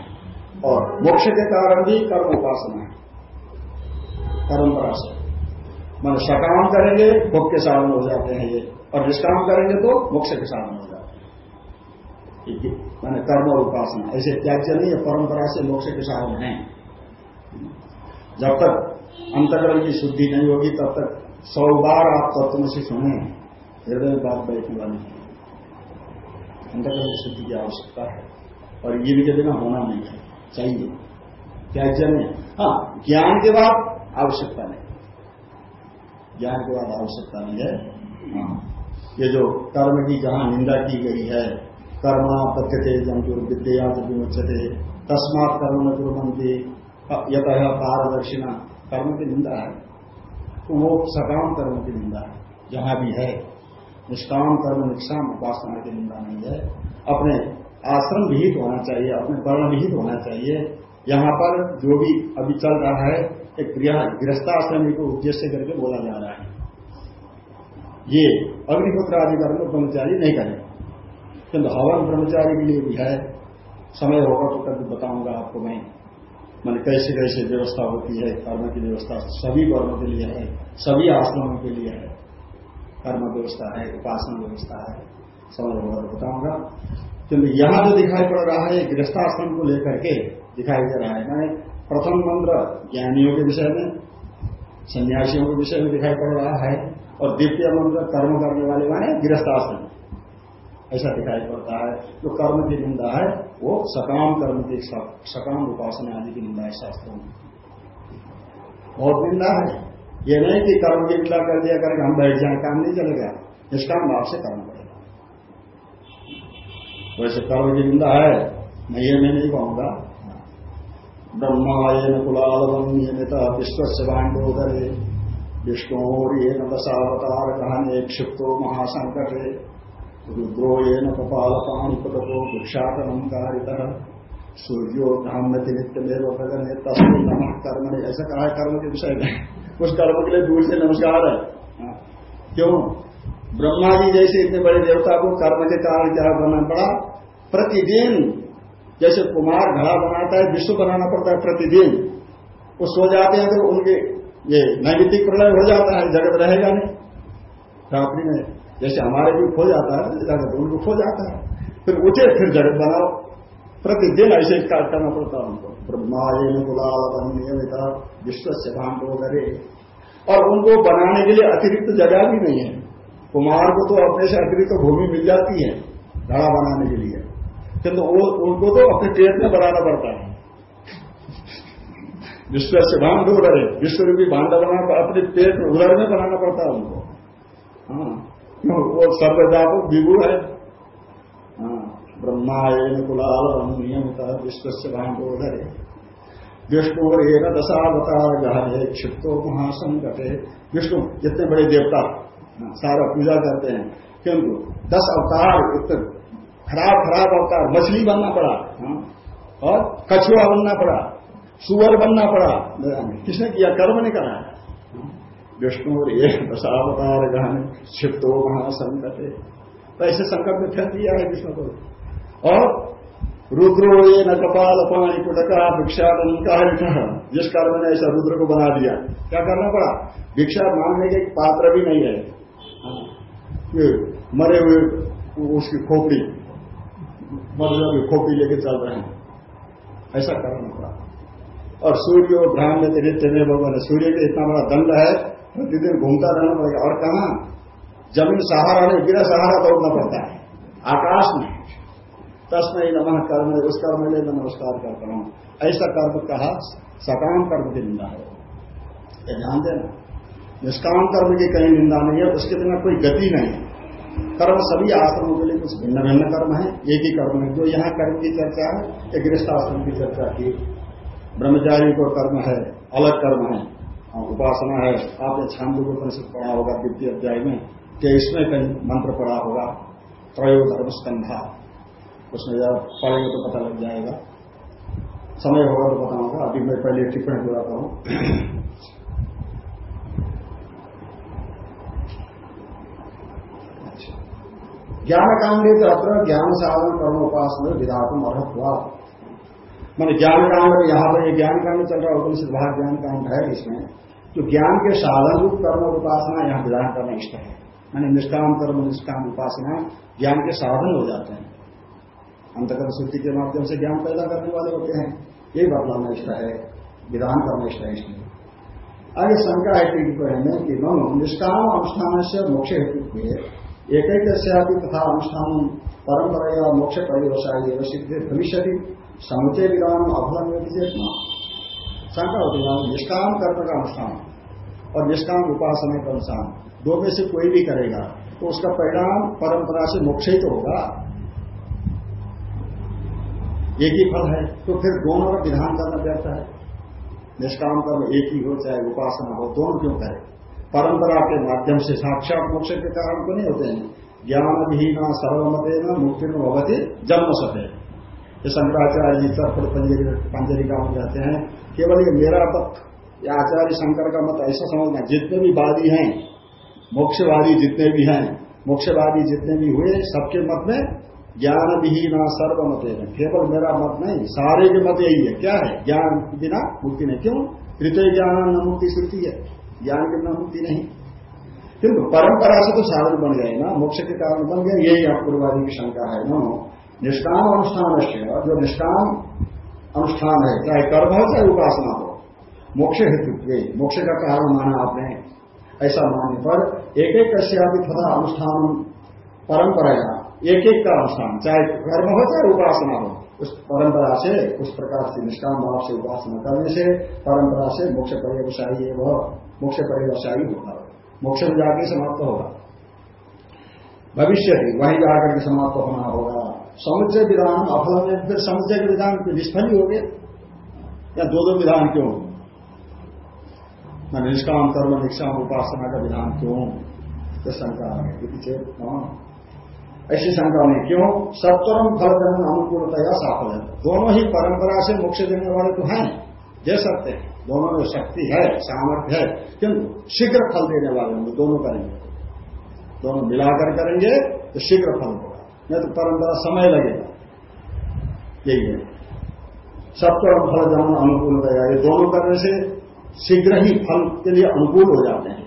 और मोक्ष के कारण भी कर्म उपासना है। परंपरा से मान सकाम करेंगे, भोग के साधन हो जाते हैं ये, और निष्काम करेंगे तो मोक्ष के साधन हो जाते हैं। मैंने कर्म और उपासना ऐसे त्याज्य नहीं है परंपरा से मोक्ष के साधन है जब तक अंतकरण की शुद्धि नहीं होगी तब तक सौ बार आप तत्व से सुने हृदय बात बैठने वाली अंतकरण शुद्धि की आवश्यकता है और ये भी के बिना होना नहीं है चाहिए त्याज्य नहीं हाँ ज्ञान के बाद आवश्यकता नहीं ज्ञान के बाद आवश्यकता नहीं हाँ ये जो कर्म की जहाँ निंदा की गई है कर्मा पद्यते जंतु विद्या विमोचते तस्मात कर्म न कुरंती यथ पारदर्शिना कर्म की निंदा है तो वो सकाम कर्म की निंदा है जहाँ भी है, निष्काम कर्म, निष्काम उपासना की निंदा नहीं है। अपने आश्रम विहित होना चाहिए, अपने वर्ण विहित होना चाहिए। यहाँ पर जो भी अभी चल रहा है, एक गृहस्थाश्रमी को उद्देश्य करके बोला जा रहा है। ये अग्निपुत्र आदि कर्म ब्रह्मचारी नहीं करें किंतु हवन ब्रह्मचारी के लिए भी है। समय होगा तो कभी बताऊँगा आपको मैं। मैंने कैसे कैसे व्यवस्था होती है, कर्म की व्यवस्था सभी वर्णों के लिए है, सभी आश्रमों के लिए है। कर्म व्यवस्था है, उपासना व्यवस्था है। समय होगा तो बताऊँगा। किंतु यहाँ जो दिखाई पड़ रहा है, गृहस्थाश्रम को लेकर के दिखाई दे रहा है। मैंने प्रथम मंत्र ज्ञानियों के विषय में, सन्यासियों के विषय में दिखाई पड़ रहा है। और द्वितीय मंत्र कर्म करने वाले माने गृहस्थाश्रम। ऐसा दिखाई पड़ता है। जो कर्म की निंदा है, वो सकाम कर्म की सकाम उपासना आदि की निंदा है शास्त्रों में। बहुत निंदा है। ये नहीं कि कर्म की निंदा कर दिया करके हम बैठ जाए, काम नहीं चलेगा। निष्काम भाव से करना पड़ेगा वैसे कर्म की निंदा है, मैं ये मैं नहीं कहूँगा। ब्रह्मायन कुलालवम नियमित विश्व से भांडोदरे विष्णुर्येन दशावतार कहने क्षिप्तो महासंकट। रुद्रो येन कपाल पाणिपतो भिक्षाटनम कारित। सूर्यो ब्राह्मति नित्यमेव भगने तस्वीर नमः कर्म ने ऐसा कहा है, कर्म के विषय में? उस कर्म के लिए दूर से नमस्कार है। हाँ। क्यों? ब्रह्मा जी जैसे इतने बड़े देवता को कर्म के कारण क्या बनना पड़ा? प्रतिदिन, जैसे कुमार घड़ा बनाता है, विश्व बनाना पड़ता है प्रतिदिन। वो सो जाते हैं तो उनके ये नैमितिक प्रलय हो जाता है, जगत रहेगा नहीं। रात्रि में जैसे हमारे भी खो जाता है जगत उनको खो जाता है। फिर उठे फिर जगत बनाओ। प्रतिदिन ऐसे करना पड़ता है उनको। ब्रह्मायन गुलाल नियमित विश्व से भांडो करे। और उनको बनाने के लिए अतिरिक्त जगह भी नहीं है। कुमार को तो अपने से अतिरिक्त भूमि मिल जाती है घड़ा बनाने के लिए। किंतु वो उनको तो अपने पेट में बनाना पड़ता है। विश्व से भांड रहे विश्व रूपी भांडा बनाना अपने पेट में उदर में बनाना पड़ता है उनको। हाँ। क्यों वो सर्वव्यापक विभु है। हाँ ब्रह्मायन कुलाल नियमित विश्व से उधर विष्णु और एक दशावतार गहरे क्षिप्तो महासंकटे विष्णु जितने बड़े देवता हाँ, सारा पूजा करते हैं। किंतु दस अवतार इतने खराब खराब अवतार मछली बनना पड़ा हाँ? और कछुआ बनना पड़ा सुअर बनना पड़ा। किसने किया? कर्म ने करा विष्णु और एक दशावतार गहन क्षिप्तो महासंकट तो ऐसे संकट में फेंक दिया है विष्णु को। और रुद्रो ये न कपाल पानी कुटका भिक्षाटन का जिस कारण ने ऐसा रुद्र को बना दिया। क्या करना पड़ा? भिक्षा मांगने के पात्र भी नहीं है। हाँ। मरे हुए उसकी खोपड़ी मतलब खोपी लेके चल रहे हैं। ऐसा करना पड़ा। और सूर्य और ब्राह्मण नित्य में भगवान सूर्य का इतना बड़ा दंड है प्रतिदिन घूमता रहना पड़ेगा। और कहा? ज़मीन सहारा नहीं बिना सहारा दौड़ना पड़ता है। आकाश में। तस्मय नमः कर्म उस कर्म में नमस्कार करता हूँ। ऐसा कर्म कहा सकाम कर्म की निंदा है। ये ध्यान देना। निष्काम कर्म की कहीं निंदा नहीं है उसके बिना कोई गति नहीं है। कर्म सभी आश्रमों के लिए कुछ भिन्न भिन्न कर्म है। एक ही कर्म है। जो यहाँ कर्म की चर्चा है एक गृहस्थ आश्रम की चर्चा की। ब्रह्मचारी को कर्म है अलग कर्म हाँ, उपासना है। आपने छांदो को परिषद पढ़ा होगा, द्वितीय अध्याय में इसमें कहीं मंत्र पढ़ा होगा त्रयो धर्म स्कंधा उसमें जब पढ़ेंगे तो पता लग जाएगा। समय होगा तो पता होगा। अभी मैं पहले टिप्पणी बुलाता हूँ ज्ञान कांडे अत्र ज्ञान साधन कर्म उपासना विधातुम अर्थ हुआ मैंने ज्ञान कांड यहाँ पर ये ज्ञान कांड चल रहा है से बाहर ज्ञान कांड है इसमें तो ज्ञान के साधन रूप कर्म उपासना यहाँ विधान करना इष्ट है। मैंने निष्काम कर्म, निष्काम उपासना ज्ञान के साधन हो जाते हैं। अंतकर्म शुद्धि के माध्यम से ज्ञान पैदा करने वाले होते हैं। यही बदलाना इष्ट है, विधान करना इष्ट है इसमें। आगे शंका है टीका में कि निष्काम अनुष्ठान से मोक्ष हेतु एक एक तथा अनुष्ठान परंपरा या मोक्ष परिवसाई एवं सिद्ध भविष्य समुचय विधान अफल में चेत शंका होती है निष्काम कर्म का अनुष्ठान और निष्काम उपासना का अनुष्ठान। दो में से कोई भी करेगा तो उसका परिणाम परंपरा से मोक्ष ही तो होगा। एक ही फल है तो फिर दोनों का विधान करना व्यर्थ है। निष्काम कर्म एक ही हो, चाहे उपासना हो, दोनों क्यों करें? परंपरा के माध्यम से साक्षात मोक्ष के कारण तो नहीं होते हैं। ज्ञान विहीन सर्वमते न मुक्ति में भवती, जन्म सते। ये शंकराचार्य जी चरपट पंजरिका में कहते हैं। केवल ये मेरा मत, या आचार्य शंकर का मत ऐसा समझना, जितने भी वादी हैं, मोक्षवादी जितने भी हैं, मोक्षवादी जितने भी हुए, सबके मत में ज्ञान विहीन सर्वमते केवल मेरा मत नहीं, सारे के मत यही है। क्या है? ज्ञान बिना मुक्ति नहीं। क्यों? तृतीय ज्ञान न मुक्ति श्रुति है। ज्ञान के बिना मुक्ति नहीं। किंतु परंपरा से तो साधन बन गए ना, मोक्ष के कारण बन गए, यही आप पूर्वादी की शंका है। नो। निष्काम अनुष्ठान जो निष्काम अनुष्ठान है, चाहे कर्म हो, चाहे उपासना हो, मोक्ष हेतु मोक्ष का कारण माना आपने। ऐसा मानने पर एक एक कश्यापी तथा अनुष्ठान परंपरा एक एक का अनुष्ठान, चाहे कर्म हो, चाहे उपासना हो, उस परंपरा से, उस प्रकार से निष्काम भाव से उपासना करने से परंपरा से मोक्ष पर्यवसायी वह मोक्ष परिवसायी होगा मोक्ष में जाके समाप्त होगा। भविष्य ही वहीं जाकर के समाप्त होना होगा। समुच्चय विधान अफल में फिर समुच्चय विधान निष्फल ही हो गए या दो दो विधान क्यों? न निष्काम कर्म, निष्काम उपासना का विधान क्यों? तो शंका है पीछे ऐसी शंका नहीं। क्यों? सत्वरम फल जन्म अनुकूलतया साफल है दोनों ही परंपरा से मोक्ष देने वाले तो हैं। दे सकते हैं। दोनों में शक्ति है, सामर्थ्य है। किंतु शीघ्र फल देने वाले होंगे, दोनों करेंगे। दोनों मिलाकर करेंगे तो शीघ्र फल नहीं तो परंपरा समय लगेगा यही है। सत्वरम फल जन्म अनुकूलतया ये दोनों करने से शीघ्र ही फल के लिए अनुकूल हो जाते हैं।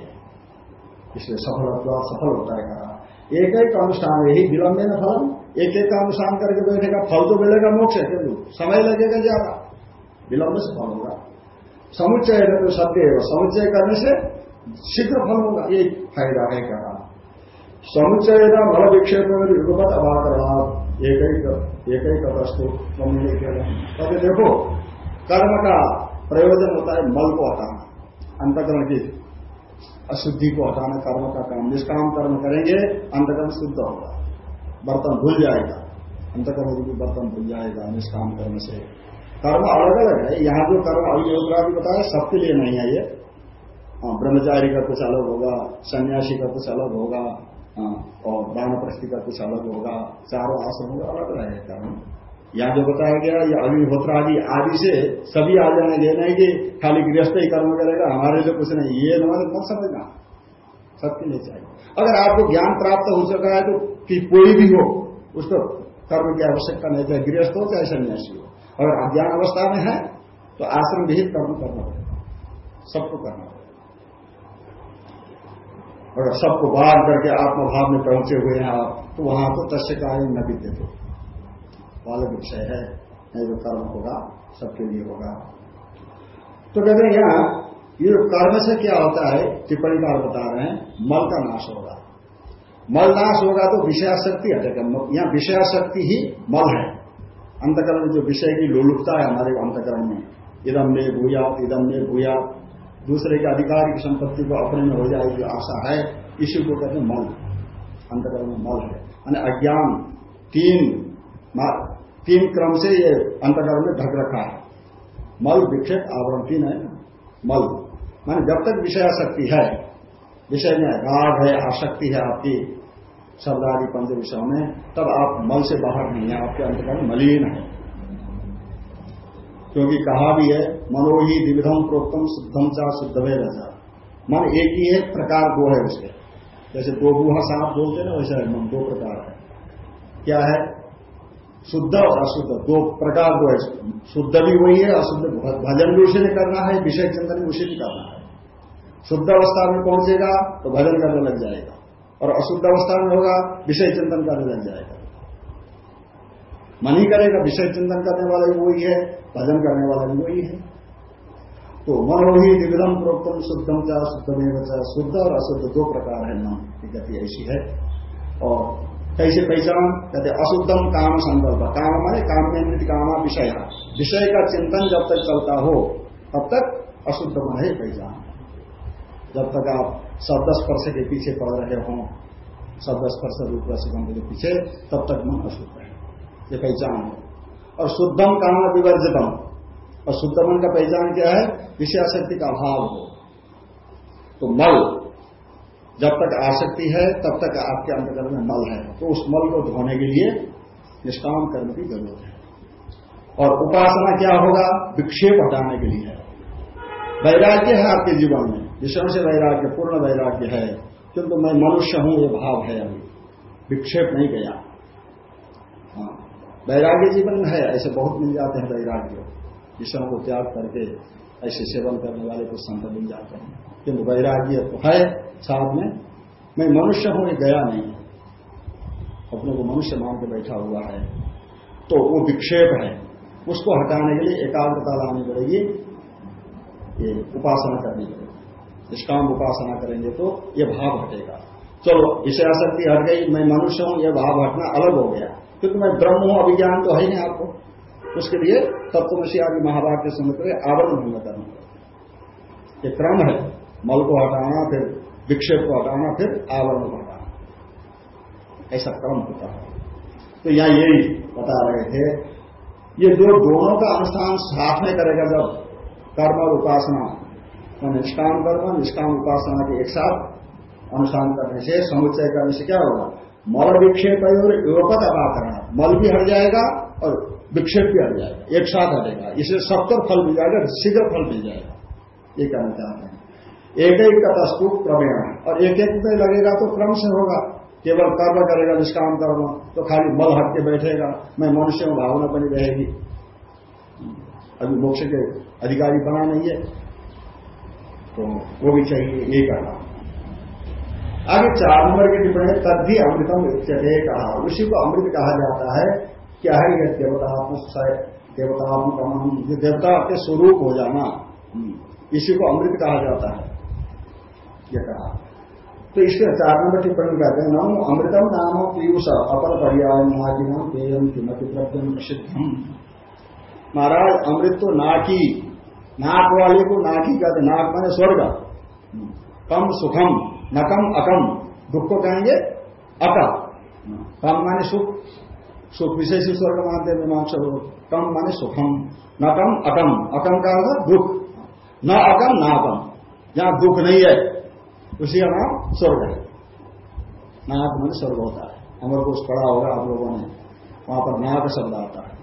इसलिए सफल सफल होता है कहा एक एक अनुष्ठान, यही विलंब न फल? एक एक अनुष्ठान करके बैठेगा, फल तो मिलेगा मोक्ष है, किंतु समय लगेगा ज़्यादा। विलंब से फल होगा। समुच्चय तो सत्य है समुच्चय करने से शीघ्र फल होगा। ये फ़ायदा है कहा समुच्चय न मल विक्षेप में युगपत अभाव एक एक एक वस्तु कहते देखो कर्म का प्रयोजन होता है मल को हटाना। अंतकरण की अशुद्धि को हटाना कर्म का काम निष्काम कर्म करेंगे अंतकर्म शुद्ध होगा। बर्तन धुल जाएगा। अंतकर्म रूपी बर्तन धुल जाएगा निष्काम कर्म से। कर्म अलग अलग है। यहाँ जो कर्म अभी योजना भी बताया सबके लिए नहीं है ये। हाँ, ब्रह्मचारी का कुछ अलग होगा सन्यासी का कुछ अलग होगा। हाँ, और दानप्रस्थि का कुछ अलग होगा। चारों आश्रम होगा अलग रहेगा यहाँ जो बताया गया, ये अग्निहोत्र आदि आदि से सभी आ जाएँगे नहीं कि खाली गृहस्थ ही कर्म करेगा हमारे लिए कुछ नहीं। ये मत समझना? सत्य नहीं चाहिए। अगर आपको ज्ञान प्राप्त हो सका है तो कि कोई भी हो उसको कर्म की आवश्यकता नहीं, चाहे गृहस्थ हो, चाहे सन्यासी हो। अगर अज्ञान अवस्था में है तो आश्रम विहित कर्म करना पड़ेगा। सबको करना पड़ेगा। अगर सबको बाढ़ करके आत्मभाव में पहुँचे हुए हैं आप तो वहाँ तो तस्य कार्य न विद्यते वाले विषय है, नहीं जो कर्म होगा, सबके लिए होगा। तो कहते हैं यहाँ, ये कर्म से क्या होता है? टिप्पणी कार बता रहे हैं, मल का नाश होगा। मल नाश होगा तो विषयाशक्ति हटेगा यहाँ विषयाशक्ति ही मल है। अंतकरण जो विषय की लोलुपता है हमारे अंतकरण में इदम में भूया इदम में भूया दूसरे के अधिकार की संपत्ति को अपने में हो जाए जो आशा है, इसी को कहते मल। अंतकरण में मल है। यानी अज्ञान, तीन तीन क्रम से ये अंतकरण में ढक रखा है। मल विक्षेप, आवरण तीन है मल। माने जब तक विषय आसक्ति है, विषय में राग है, आसक्ति है आपकी, शब्दादि पंच विषयों में, तब आप मल से बाहर नहीं है। आपके अंतकरण मलिन है। क्योंकि कहा भी है, मनो ही द्विविधम प्रोक्तम शुद्धम चा शुद्ध में रचा मन एक ही है, प्रकार दो है उसके। जैसे दो बूहा सांप बोलते ना, वैसे मन, दो प्रकार है। क्या है? शुद्ध और अशुद्ध, दो प्रकार दो है शुद्ध भी वही है, अशुद्ध भजन भी उसे करना है, विषय चिंतन भी उसे भी करना है। शुद्ध अवस्था में पहुंचेगा तो भजन करने लग जाएगा। और अशुद्ध अवस्था में होगा, विषय चिंतन करने लग जाएगा। मन ही करेगा, विषय चिंतन करने वाला भी वही है, भजन करने वाला भी वही है। तो मनोही निविधम प्रोक्तम शुद्धम चाह शुद्ध में बचा शुद्ध और अशुद्ध, दो प्रकार है मन की गति ऐसी है। और कैसे पहचान? कहते अशुद्धम काम संकल्प। काम माने काम में मृत कामा विषय। विषय का चिंतन जब तक चलता हो, तब तक अशुद्ध मन है पहचान। जब तक आप शब्द स्पर्श के पीछे पड़ रहे हो, शब्द स्पर्श रूप रसगंध के पीछे, तब तक मन अशुद्ध है। ये पहचान है। और शुद्धम काम विवर्जितम। और शुद्ध मन का पहचान क्या है? विषयाशक्ति का अभाव हो। तो मल, जब तक आसक्ति है, तब तक आपके अंतकरण में मल है। तो उस मल को धोने के लिए निष्काम करने की ज़रूरत है। और उपासना क्या होगा? विक्षेप हटाने के लिए है। वैराग्य है आपके जीवन में। विषयों से वैराग्य, पूर्ण वैराग्य है। किंतु मैं मनुष्य हूँ, ये भाव है अभी। विक्षेप नहीं गया। वैराग्य जीवन है, ऐसे बहुत मिल जाते हैं वैराग्य। विषयों को त्याग करके ऐसे सेवन करने वाले को संत मिल जाते हैं। किंतु वैराग्य तो है, साथ में मैं मनुष्य हूँ, ये गया नहीं। अपने को मनुष्य मान के बैठा हुआ है। तो वो विक्षेप है। उसको हटाने के लिए एकाग्रता लानी पड़ेगी, ये उपासना करनी पड़ेगी। निष्काम उपासना करेंगे तो ये भाव हटेगा। चलो विषयाशक्ति हट गई, मैं मनुष्य हूँ यह भाव हटना अलग हो गया। क्योंकि मैं ब्रह्म हूँ, अभिज्ञान तो है ही नहीं आपको। उसके लिए तत्वशी आदि महाभारत के कर आवरण भंग करना ये क्रम है। मल को हटाना, फिर विक्षेप को हटाना, फिर आवरण को हटाना। ऐसा क्रम होता है। तो यहाँ यही बता रहे थे, ये जो दोनों का अनुष्ठान साथ में करेगा जब कर्म और उपासना। निष्काम कर्म, निष्काम उपासना के एक साथ अनुष्ठान करने से समुच्चय करने से क्या होगा? मल विक्षेप और युवपत अपाकरण मल भी हट जाएगा और विक्षेप भी हट जाएगा। एक साथ हटेगा। इसे सत्तर फल मिल जाएगा, शीघ्र फल मिल जाएगा। ये कहना चाहते हैं। एक एक का तस्तुक क्रमेण। और एक एक में लगेगा तो क्रम से होगा। केवल कर्म करेगा, निष्काम कर्म। तो खाली मल हट के बैठेगा। मैं मनुष्य में भावना बनी रहेगी। अभी मोक्ष के अधिकारी बना नहीं है। तो वो भी चाहिए, ये करना। आगे चार नंबर की टिप्पणी तद भी अमृतम उच्चते कहा। उसी को अमृत कहा जाता है, क्या है यह देवतात्मक जो देवता के स्वरूप हो जाना। इसी को अमृत कहा जाता है, यह कहा। तो इसके चार नंबर टिप्पणी कहते हैं, नम अमृतम नाम पीयूष, अपर पर्याय नागिना पेयम किमति द्रव्यम प्रसिद्धम महाराज, अमृत तो नाकी, नाक वाले को नाकी कहते नाक माने स्वर्ग। कम सुखम। नकम अकम। दुख को कहेंगे अकम कम माने सुख। सुख विशेष स्वर्ग मानते मीमांसा लोग कम माने सुखम। नकम अकम। अकम का होगा दुख। न अकम न अकम जहाँ दुख नहीं है। उसी का नाम स्वर्ग है। नाक मन स्वर्ग होता है। अमर कोष पढ़ा होगा आप लोगों ने। वहाँ पर नाक शब्द आता है।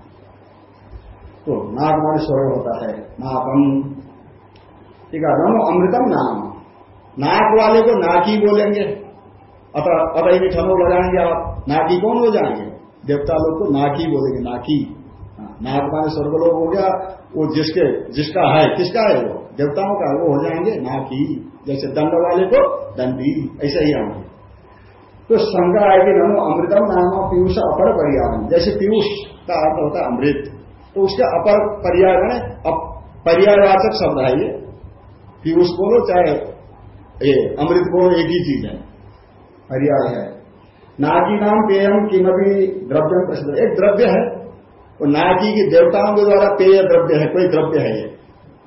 तो नाक मन स्वर्ग होता है। नापम ठीक है अमृतम नाम। नाक वाले को नाकी बोलेंगे। अतः ही ठनो लगाएँगे आप। नाकी कौन हो जाएँगे? देवता लोग को नाकी बोलेंगे नाकी हाँ, नाक माने स्वर्गलोक हो गया वो जिसके जिसका है किसका है वो? देवताओं का वो हो जाएँगे नाकी जैसे दंड वाले को दंडी ऐसा ही आएँगे। तो शंका है कि नमो अमृतम नाम पीयूष अपर पर्यावरण। जैसे पीयूष का अर्थ होता है अमृत तो उसके अपर पर्यावरण पर्यावाचक शब्द है ये। पीयूष बोलो चाहे ये अमृत को एक ही चीज़ है। पर्याय है। नागी नाम पेयम किमभी द्रव्य प्रसिद्ध। एक द्रव्य है वो नागी की देवताओं के द्वारा पेय द्रव्य है कोई द्रव्य है ये।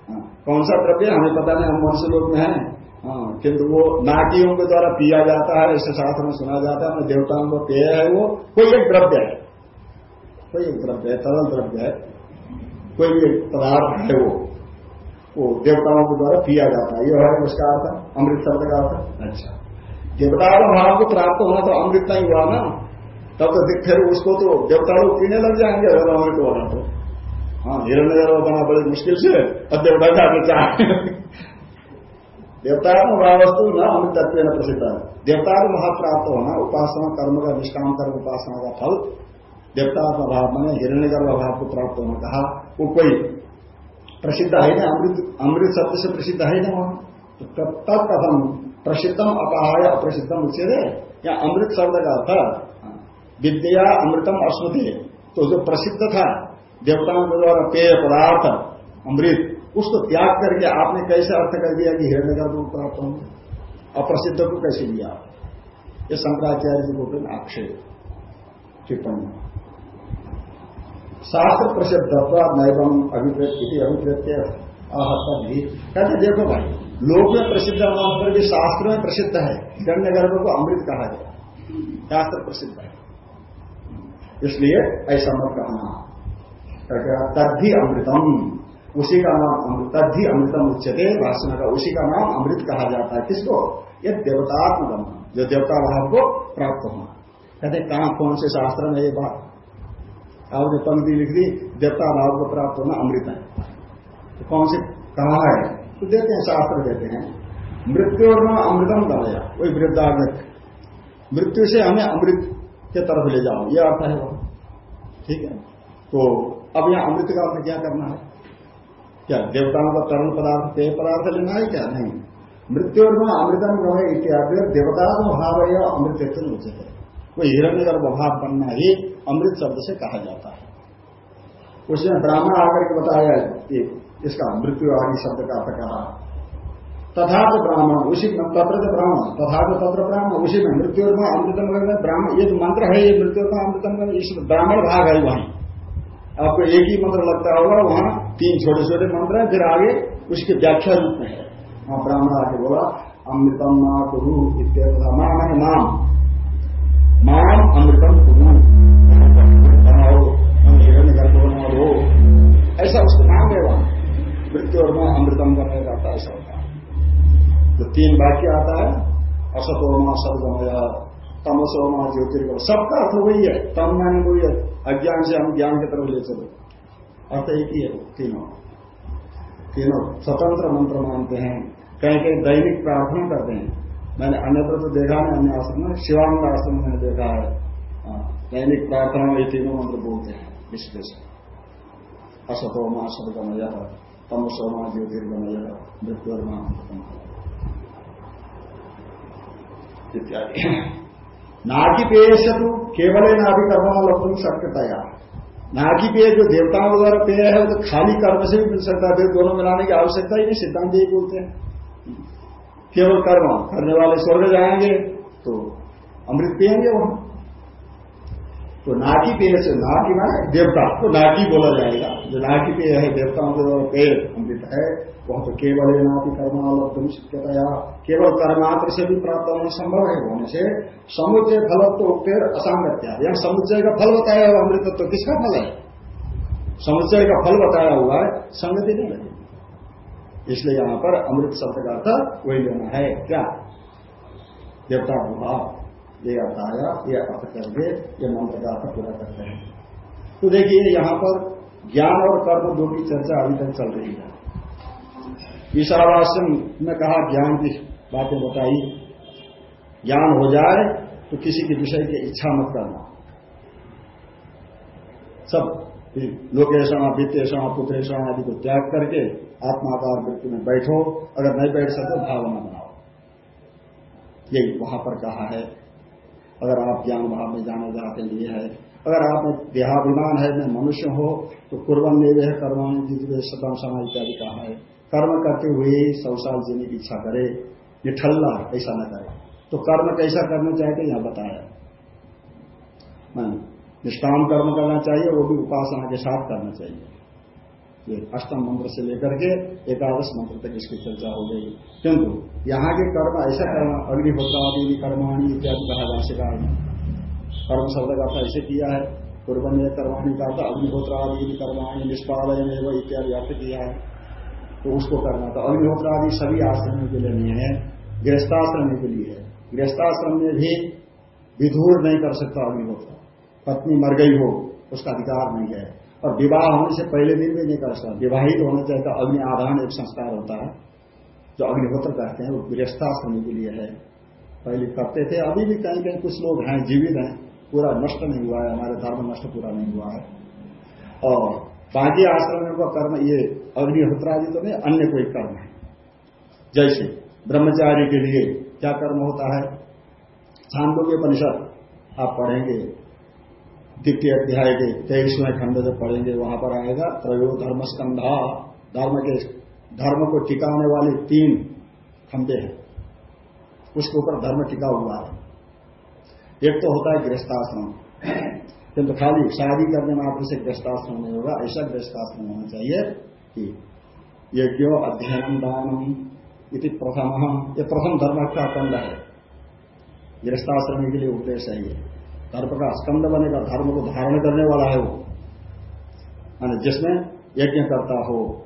हाँ, कौन सा द्रव्य? हमें पता नहीं हम मनुष्य लोग में है। हाँ, किंतु वो नागियों के द्वारा पिया जाता है ऐसे शास्त्र में सुना जाता है देवताओं को पेय है वो। कोई एक द्रव्य है कोई एक द्रव्य है तरल द्रव्य है कोई एक पदार्थ है वो। वो देवताओं के द्वारा पिया जाता है। ये है उसका अर्थ अमृत शब्द का अर्थ। अच्छा। देवता भाव को प्राप्त होना तो अमृत नहीं हुआ ना। तब तो फिर उसको तो देवता लोग पीने लग जाएँगे अगर अमृत होना तो। हाँ हिरण्य बना बड़े मुश्किल से अब देवता का चाहे देवतात्म वस्तु न अमृत तत्व न प्रसिद्ध। है देवता को महा प्राप्त होना उपासना कर्म का निष्काम कर्म उपासना का फल। देवतात्म भाव मैंने हिरण्य गर्भ भाव को प्राप्त होना कहा। वो कोई प्रसिद्ध है ना? अमृत अमृत शब्द से प्रसिद्ध है ना वहाँ? तो कथम प्रसिद्धम अपाय अप्रसिद्धम है या अमृत शब्द का अर्थ, विद्या अमृतम अस्मृति तो जो प्रसिद्ध था, देवताओं के द्वारा पेय पदार्थ, अमृत, उसको त्याग करके आपने कैसे अर्थ कर दिया कि हिरण्य गर्भ को प्राप्त होंगे अप्रसिद्ध को कैसे लिया? ये शंकराचार्य जी को आक्षेप, टिप्पणी। शास्त्र प्रसिद्ध नैवम अभिप्रेत अभिप्रेत्य आहता भी कहते, देखो भाई लोक में प्रसिद्ध मात्र भी शास्त्र में प्रसिद्ध है। हिरण्य गर्भ को अमृत कहा गया शास्त्र प्रसिद्ध है। इसलिए ऐसा मत कहना। तद्धि अमृतम। उसी का नाम अमृत, तद्धि अमृतम उच्चते भाषण का उसी का नाम अमृत कहा जाता है। किसको? ये देवतात्मक जो देवता भाव को प्राप्त होना। कहते, कहा, कौन से शास्त्र में ये बात? आपने पंक्ति लिख दी, देवता भाव को प्राप्त होना अमृत है। तो कौन से? कहा है? तो देते हैं, शास्त्र देते हैं। मृत्यु और अमृतम गया, वही वृद्धामृत मृत्यु से हमें अमृत के तरफ़ ले जाओ, ये अर्थ है वो ठीक है? तो अब यहाँ अमृत का अर्थ क्या करना है? क्या देवताओं का तरल पदार्थ, पेय पदार्थ लेना है क्या? नहीं। मृत्यु और अमृतम गवे इत्यादि। देवता भाव या अमृत उचित है कोई हिरण्य गर्भ भाव बनना ही अमृत शब्द से कहा जाता है। उसने ब्राह्मण आकर के बताया कि इसका मृत्यु आदि शब्द का अर्थ कहा तथा तो ब्राह्मण, उसी तत्र तो ब्राह्मण तथा तो तत्र ब्राह्मण, उसी में मृत्यु में अमृतम ब्राह्मण, ये जो मंत्र है, ये मृत्यु में अमृतम इसमें ब्राह्मण भाग है वहीं। आपको एक ही मंत्र लगता होगा, वहाँ तीन छोटे छोटे मंत्र है, फिर आगे उसके व्याख्या रूप में है। वहाँ ब्राह्मण आके बोला, अमृतम माँ गुरु इत्यादि माँ मैंने नाम माम अमृतम कुरु। ऐसा उसको मांगेगा मृत्यु और माँ अमृतम करने जाता ऐसा होता है। तो तीन वाक्य आता है असतोमा सदगमय तमसोमा ज्योतिर्गम। सबका अर्थ वही है तम मान वही है। अज्ञान से हम ज्ञान की तरफ़ ले चलो। अर्थ एक ही है तीनों। तीनों स्वतंत्र मंत्र मानते हैं। कहीं कहीं दैनिक प्रार्थना करते हैं। मैंने अन्यत्र तो देखा नहीं अन्य आश्रम में शिवांग आश्रम में मैंने देखा है। हाँ, दैनिक प्रार्थना में ये तीनों मंत्र बोलते हैं से असतोमा सदगमय तमसोमा ज्योतिर्गमय मृत्युर्मा इत्यादि। से तो केवल नाभि कर्म लब्धुम शक्यतया। नागिपेय जो देवताओं द्वारा पेय है वो तो खाली कर्म से भी मिल सकता है फिर दोनों मिलाने की आवश्यकता ही नहीं सिद्धांत यही बोलते हैं। केवल कर्म करने वाले स्वर्ग जाएँगे तो अमृत पियेंगे वहाँ। तो नाकी पेय से नाकी माने देवता तो नाकी बोला जाएगा। जो नाकी पेय है, देवताओं के द्वारा पेय अमृत है, वह तो केवल नापी कर्मालब्धम शिक्षतया केवल कर्मात्र से भी प्राप्त होना संभव है, होने से समुच्चय फल तो फिर असंगत्या यह समुच्चय का फल बताया हुआ अमृत तो किसका फल है? समुच्चय का फल बताया हुआ है, संगति नहीं लगी इसलिए यहाँ पर अमृत शब्द का अर्थ वही लेना है। क्या? देवता भाव। ये अर्थाया ये अर्थ करके ये मंत्र का अर्थ पूरा करते हैं। तो देखिए, यहाँ पर ज्ञान और कर्म दो की चर्चा अभी तक चल रही है। ईशावासन में कहा, ज्ञान की बातें बताई। ज्ञान हो जाए तो किसी के विषय की इच्छा मत करना। सब लोकेशण वित्तेषण पुत्रेषण आदि को त्याग करके आत्माकार वृत्ति में बैठो। अगर नहीं बैठ सकते भावना बनाओ। यही वहाँ पर कहा है। अगर आप ज्ञान भाव में जाना चाहते हैं ये है, अगर आप में देहाभिमान है, मैं मनुष्य हो तो कुर्बन देवे है कर्माणी जितवे सदम समाज इत्यादि कहा है। कर्म करते हुए सौ साल जीने की इच्छा करे, ये ठल्ला ऐसा न करे। तो कर्म कैसा करना चाहते यहाँ बताया। निष्काम कर्म करना चाहिए, वो भी उपासना के साथ करना चाहिए। ये अष्टम मंत्र से लेकर के एकादश मंत्र तक इसकी चर्चा हो गई। किंतु यहाँ के कर्म ऐसा कर्म अग्निहोत्र आदि कर्माणी इत्यादि कहा जा सका कर्म शब्द का ऐसे किया है पूर्व ने कर्माणी का था अग्निहोत्र आदि कर्माणी निष्पादन इत्यादि अर्थ किया है। तो उसको करना था। अग्निहोत्र आदि सभी आश्रमों के लिए नहीं है, गृहस्थाश्रम के लिए है। गृहस्थाश्रम में भी विधूर नहीं कर सकता अग्निहोत्र पत्नी मर गई हो, उसका अधिकार नहीं है। और विवाह होने से पहले दिन भी नहीं कर सकता। विवाहित होना चाहिए तो अग्नि आधान एक संस्कार होता है, जो अग्निहोत्र कहते हैं, वो गृहस्थाश्रम के लिए है। पहले करते थे, अभी भी कहीं कहीं कुछ लोग हैं, जीवित हैं, पूरा नष्ट नहीं हुआ है, हमारे धर्म नष्ट पूरा नहीं हुआ है। और बाकी आश्रम का कर्म, ये अग्निहोत्रादि तो नहीं, अन्य कोई कर्म है। जैसे ब्रह्मचारी के लिए क्या कर्म होता है? छांदों के परिषद आप पढ़ेंगे। द्वितीय अध्याय के तेईसवें खंड जब पढ़ेंगे, वहाँ पर आएगा, त्रयो धर्म स्कंधा। धर्म के धर्म को टिकाने वाले तीन खंभे हैं। उसके ऊपर धर्म टिका हुआ है। एक तो होता है गृहस्थाश्रम। किंतु खाली शादी करने मात्र से गृहस्थाश्रम नहीं होगा, ऐसा गृहस्थाश्रम होना चाहिए कि ये क्यों अध्ययन दानम इति प्रथम। ये प्रथम धर्म का खंड है। गृहस्थाश्रम के लिए उपदेश है धर्म का स्कंद बनेगा धर्म को धारण करने वाला है वो। मान जिसमें यज्ञ करता हो,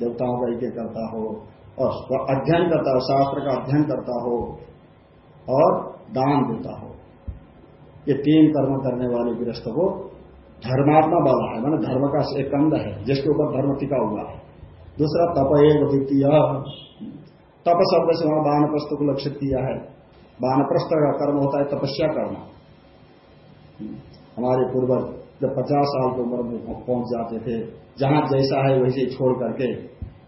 देवताओं का यज्ञ करता हो, और अध्ययन करता हो, शास्त्र का अध्ययन करता हो, और दान देता हो। ये तीन कर्म करने वाले गृहस्थ को धर्मात्मा वाला है, मैंने धर्म का एक कंद है, जिसके ऊपर धर्म टिका हुआ है। दूसरा तप एक द्वितीय। तप शब्द से वहाँ बानप्रस्थ को लक्षित किया है। बानप्रस्थ का कर्म होता है तपस्या करना। हमारे पूर्वज जब पचास साल की उम्र में पहुँच जाते थे, जहाँ जैसा है वैसे छोड़ करके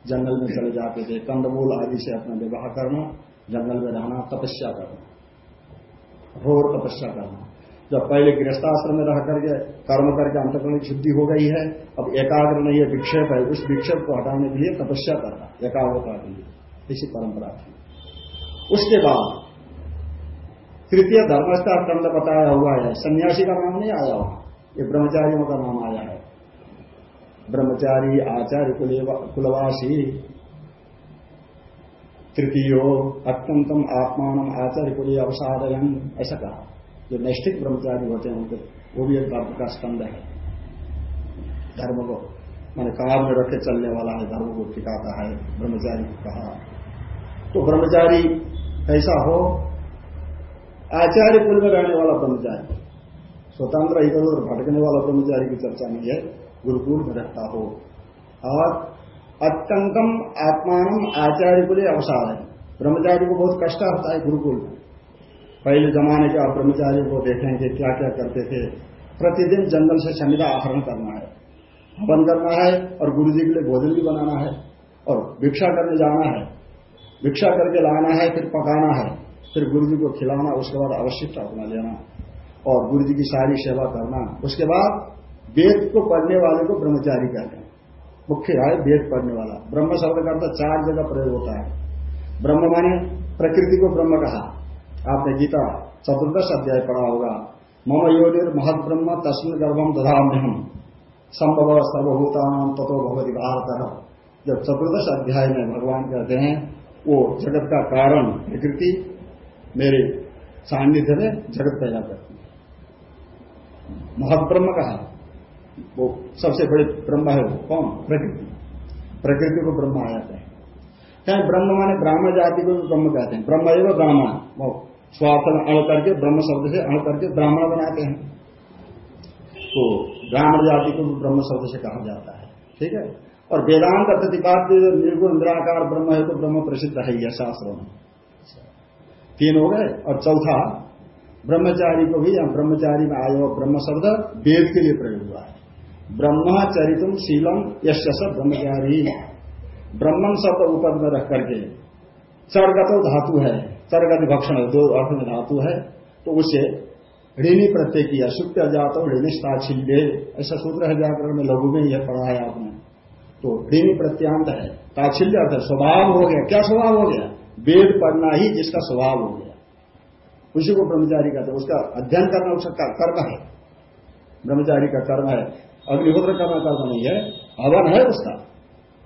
जंगल में चले जाते थे। कंदमूल आदि से अपना विवाह करना, जंगल में रहना, तपस्या करना, घोर तपस्या करना। जब पहले गृहस्थाश्रम में रह करके कर्म करके अंतकरण की शुद्धि हो गई है, अब एकाग्र नहीं है विक्षेप है, उस विक्षेप को हटाने के लिए तपस्या करना, एकाग्रता के लिए। इसी परंपरा थी। उसके बाद तृतीय धर्म का खंड बताया हुआ है, सन्यासी का नाम नहीं आया हुआ, ये ब्रह्मचारियों का नाम आया है। ब्रह्मचारी, आचार्य कुलवासी, तृतीयो, अत्यंतम आत्मान आचार्य, कुल, अवसादयन, ऐसा कहा। जो नैष्ठिक ब्रह्मचारी होते हैं, उनके वो भी एक धर्म का स्कंद है। धर्म को मैंने काम में रखे, चलने वाला है, धर्म को टिकाता है, ब्रह्मचारी कहा। तो ब्रह्मचारी ऐसा हो आचार्य कुल में रहने वाला ब्रह्मचारी। स्वतंत्र इधर उधर भटकने वाला ब्रह्मचारी की चर्चा नहीं है। गुरुकुल में रहता हो। और अत्यंतम आत्मान आचार्य कुल अवसाद है। ब्रह्मचारी को बहुत कष्ट होता है गुरुकुल में। पहले जमाने के आप ब्रह्मचारियों को देखेंगे क्या क्या करते थे। प्रतिदिन जंगल से संविदा आहरण करना है। हवन करना है और गुरु जी के लिए भोजन भी बनाना है और भिक्षा करने जाना है। भिक्षा करके लाना है, फिर पकाना है। फिर गुरु जी को खिलाना, उसके बाद अवशिष्ट अपना लेना और गुरु जी की सारी सेवा करना। उसके बाद वेद को पढ़ने वाले को ब्रह्मचारी कहते हैं। मुख्य है वेद पढ़ने वाला। ब्रह्म शब्द का चार जगह प्रयोग होता है। ब्रह्म माने प्रकृति को ब्रह्म कहा। आपने गीता चतुर्दश अध्याय पढ़ा होगा। मम योनिर महद ब्रह्म तस्मिन गर्भम दधाम्यहम। संभव सर्वभूतान तथो भगवती भारत। जब चतुर्दश अध्याय में भगवान कहते हैं वो जगत का कारण प्रकृति मेरे सान्निध्य में जगत पैदा करती है। महद ब्रह्म कहा वो सबसे बड़े ब्रह्म है वो। कौन? प्रकृति। प्रकृति को ब्रह्म आ जाते हैं। ब्रह्म माने ब्राह्मण जाति को भी ब्रह्म कहते हैं। ब्रह्म एवं ब्राह्मण। स्वार्थ में अण करके, ब्रह्म शब्द से अण करके ब्राह्मण बनाते हैं। तो ब्राह्मण जाति को भी ब्रह्म शब्द से कहा जाता है। ठीक है? और वेदांत प्रतिपाद्य निर्गुण निराकार ब्रह्म है तो ब्रह्म प्रसिद्ध है यह शास्त्रों में। तीन हो गए। और चौथा, ब्रह्मचारी को भी या ब्रह्मचारी में आयो ब्रह्म शब्द वेद के लिए प्रयोग हुआ है। ब्रह्मचरितुम शीलम यश ब्रह्मचारी। ब्रह्मन शब्द ऊपर में रख करके, चरगत धातु है। चरगत भक्षण दो अर्थ में धातु है। तो उसे ऋणी प्रत्यय किया, सुप्त जात ऋणिस्ताछिल्य ऐसा सूत्र है व्याकरण में लघु में यह पढ़ा है आपने। तो ऋणी प्रत्यांत है। ताछिल्य अर्थ स्वभाव हो गया। क्या स्वभाव हो गया? वेद पढ़ना ही जिसका स्वभाव हो गया। उसी को ब्रह्मचारी कहते उसका अध्ययन करना उसका कर्म है। ब्रह्मचारी का कर्म है। अग्निहोत्र करना कर्म नहीं है। हवन है उसका।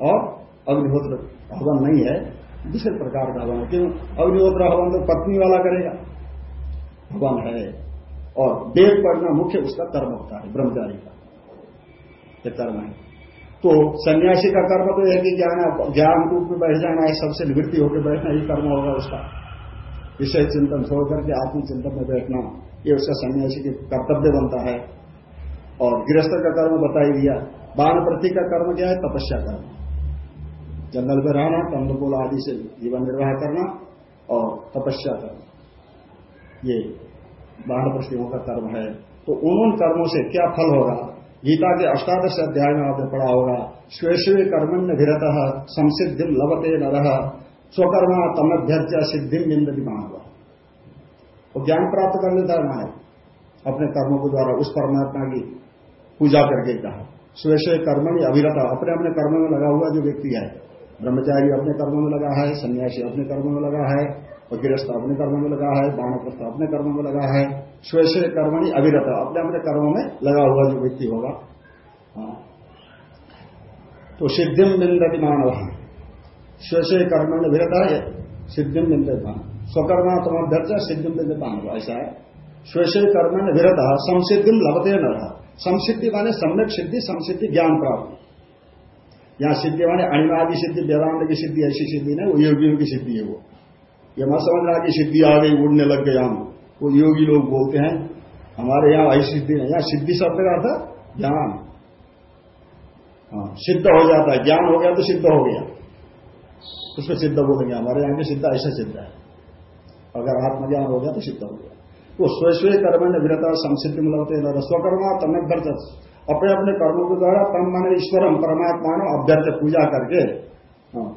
और अग्निहोत्र हवन नहीं है। दूसरे प्रकार का हवन। क्यों? अग्निहोत्र हवन तो पत्नी वाला करेगा। हवन है। और वेद पढ़ना मुख्य उसका कर्म होता है। ब्रह्मचारी का। कर्म है। तो सन्यासी का कर्म तो यह कि ज्ञान ज्ञान रूप में बैठ जाना है सबसे निवृत्ति होकर बैठना ही कर्म होगा उसका। विषय चिंतन छोड़ करके आत्मचिंतन में बैठना, ये उसका सन्यासी के कर्तव्य बनता है। और गृहस्थ का कर्म बता ही दिया बाण प्रति का कर्म क्या है? तपस्या कर्म जंगल में रहना कंदकुल आदि से जीवन निर्वाह करना और तपस्या करना। ये बाण प्रश्नों का कर्म है। तो उन कर्मों से क्या फल होगा? गीता के अष्टादश अध्याय में आपने पढ़ा होगा स्वेश्वे कर्मण्य विरत, संसिद्धि लवते न रह स्वकर्मा तमभ्यर्च सिद्धि निंदति हुआ वो ज्ञान प्राप्त कर लेता है। अपने कर्मों के द्वारा उस परमात्मा की पूजा करके कहा। स्वेश्व कर्मणि अभिरता अपने अपने कर्म में लगा हुआ जो व्यक्ति है। ब्रह्मचारी अपने कर्म में लगा है, सन्यासी अपने कर्म में लगा है और गृहस्थ अपने कर्म में लगा है बाणप्रस्थ अपने कर्म में लगा है स्वयं कर्मणि अविरत, अपने अपने कर्मों में लगा हुआ जो व्यक्ति होगा। हाँ। तो सिद्धिम बिंदति मानव। स्वयं कर्मण अभिरत है सिद्धिम बिंदति मानव। स्वकर्मा तुम्हाध्यक्ष सिद्धिम बिंद मानव, ऐसा है। स्वयं कर्मण विरत संसिद्धिम लभते न संसिद्धि माने सम्यक सिद्धि, संसिद्धि ज्ञान प्राप्ति। यहाँ सिद्धि माने अनिवादी सिद्धि, वेदांत की सिद्धि, ऐसी सिद्धि नहीं, वो योगियों की सिद्धि है वो। ये मत समझना की सिद्धि आ गई उड़ने लग गए हम। वो योगी लोग बोलते हैं हमारे यहाँ ऐसी सिद्धि नहीं यहाँ सिद्धि शब्द का अर्थ ज्ञान। हाँ सिद्ध हो जाता है। ज्ञान हो गया तो सिद्ध हो गया। उसको सिद्ध बोलेंगे हमारे यहाँ के सिद्ध ऐसा सिद्ध है। अगर आत्मज्ञान हो गया तो सिद्ध हो गया। तो स्वयं कर्म ने विरता संसिद्धि मिलते स्वकर्मा तमें अपने अपने कर्मों के द्वारा तम मन ईश्वरम परमात्मा अभ्यर्थ पूजा करके हाँ,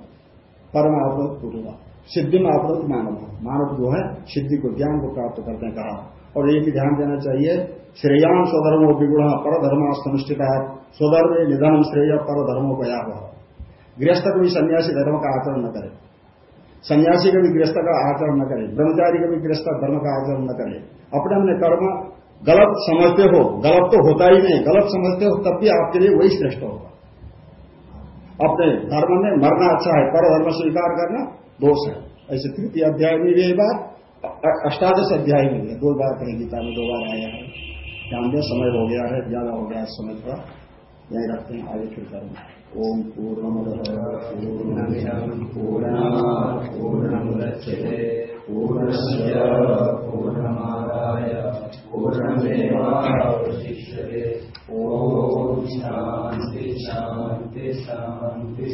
परमात्मा पूरा सिद्धि में अपरत मानव मानव जो है, सिद्धि को ज्ञान को प्राप्त करते हैं, कहा। और ये भी ध्यान देना चाहिए श्रेयान स्वधर्मो विगुण पर धर्मास्तनुष्ठिता स्वधर्म निधन श्रेय पर धर्मो याग गृहस्थ को भी सन्यासी धर्म का आचरण न करे। सन्यासी का भी गृहस्थ का आचरण न करे। ब्रह्मचारी का भी गृहस्थ धर्म का आचरण न करे। अपने अपने कर्म गलत समझते हो, गलत तो होता ही नहीं, गलत समझते हो, तब भी आपके लिए वही श्रेष्ठ होगा। अपने धर्म में मरना अच्छा है पर धर्म स्वीकार करना दोष है ऐसे तृतीय अध्याय में भी बात अ- अष्टादश अध्याय में है दो बार कहीं गीता में दो बार आया है ध्यान दें समय हो गया है ज़्यादा हो गया है समय का यही रखते हैं आगे फिर करेंगे ओम पूर्ण पूर्णमिदं पूर्णमुदच्यते पूर्णस्य पूर्णमादाय पूर्णमेवावशिष्यते ॐ शान्ति शान्ति शान्तिः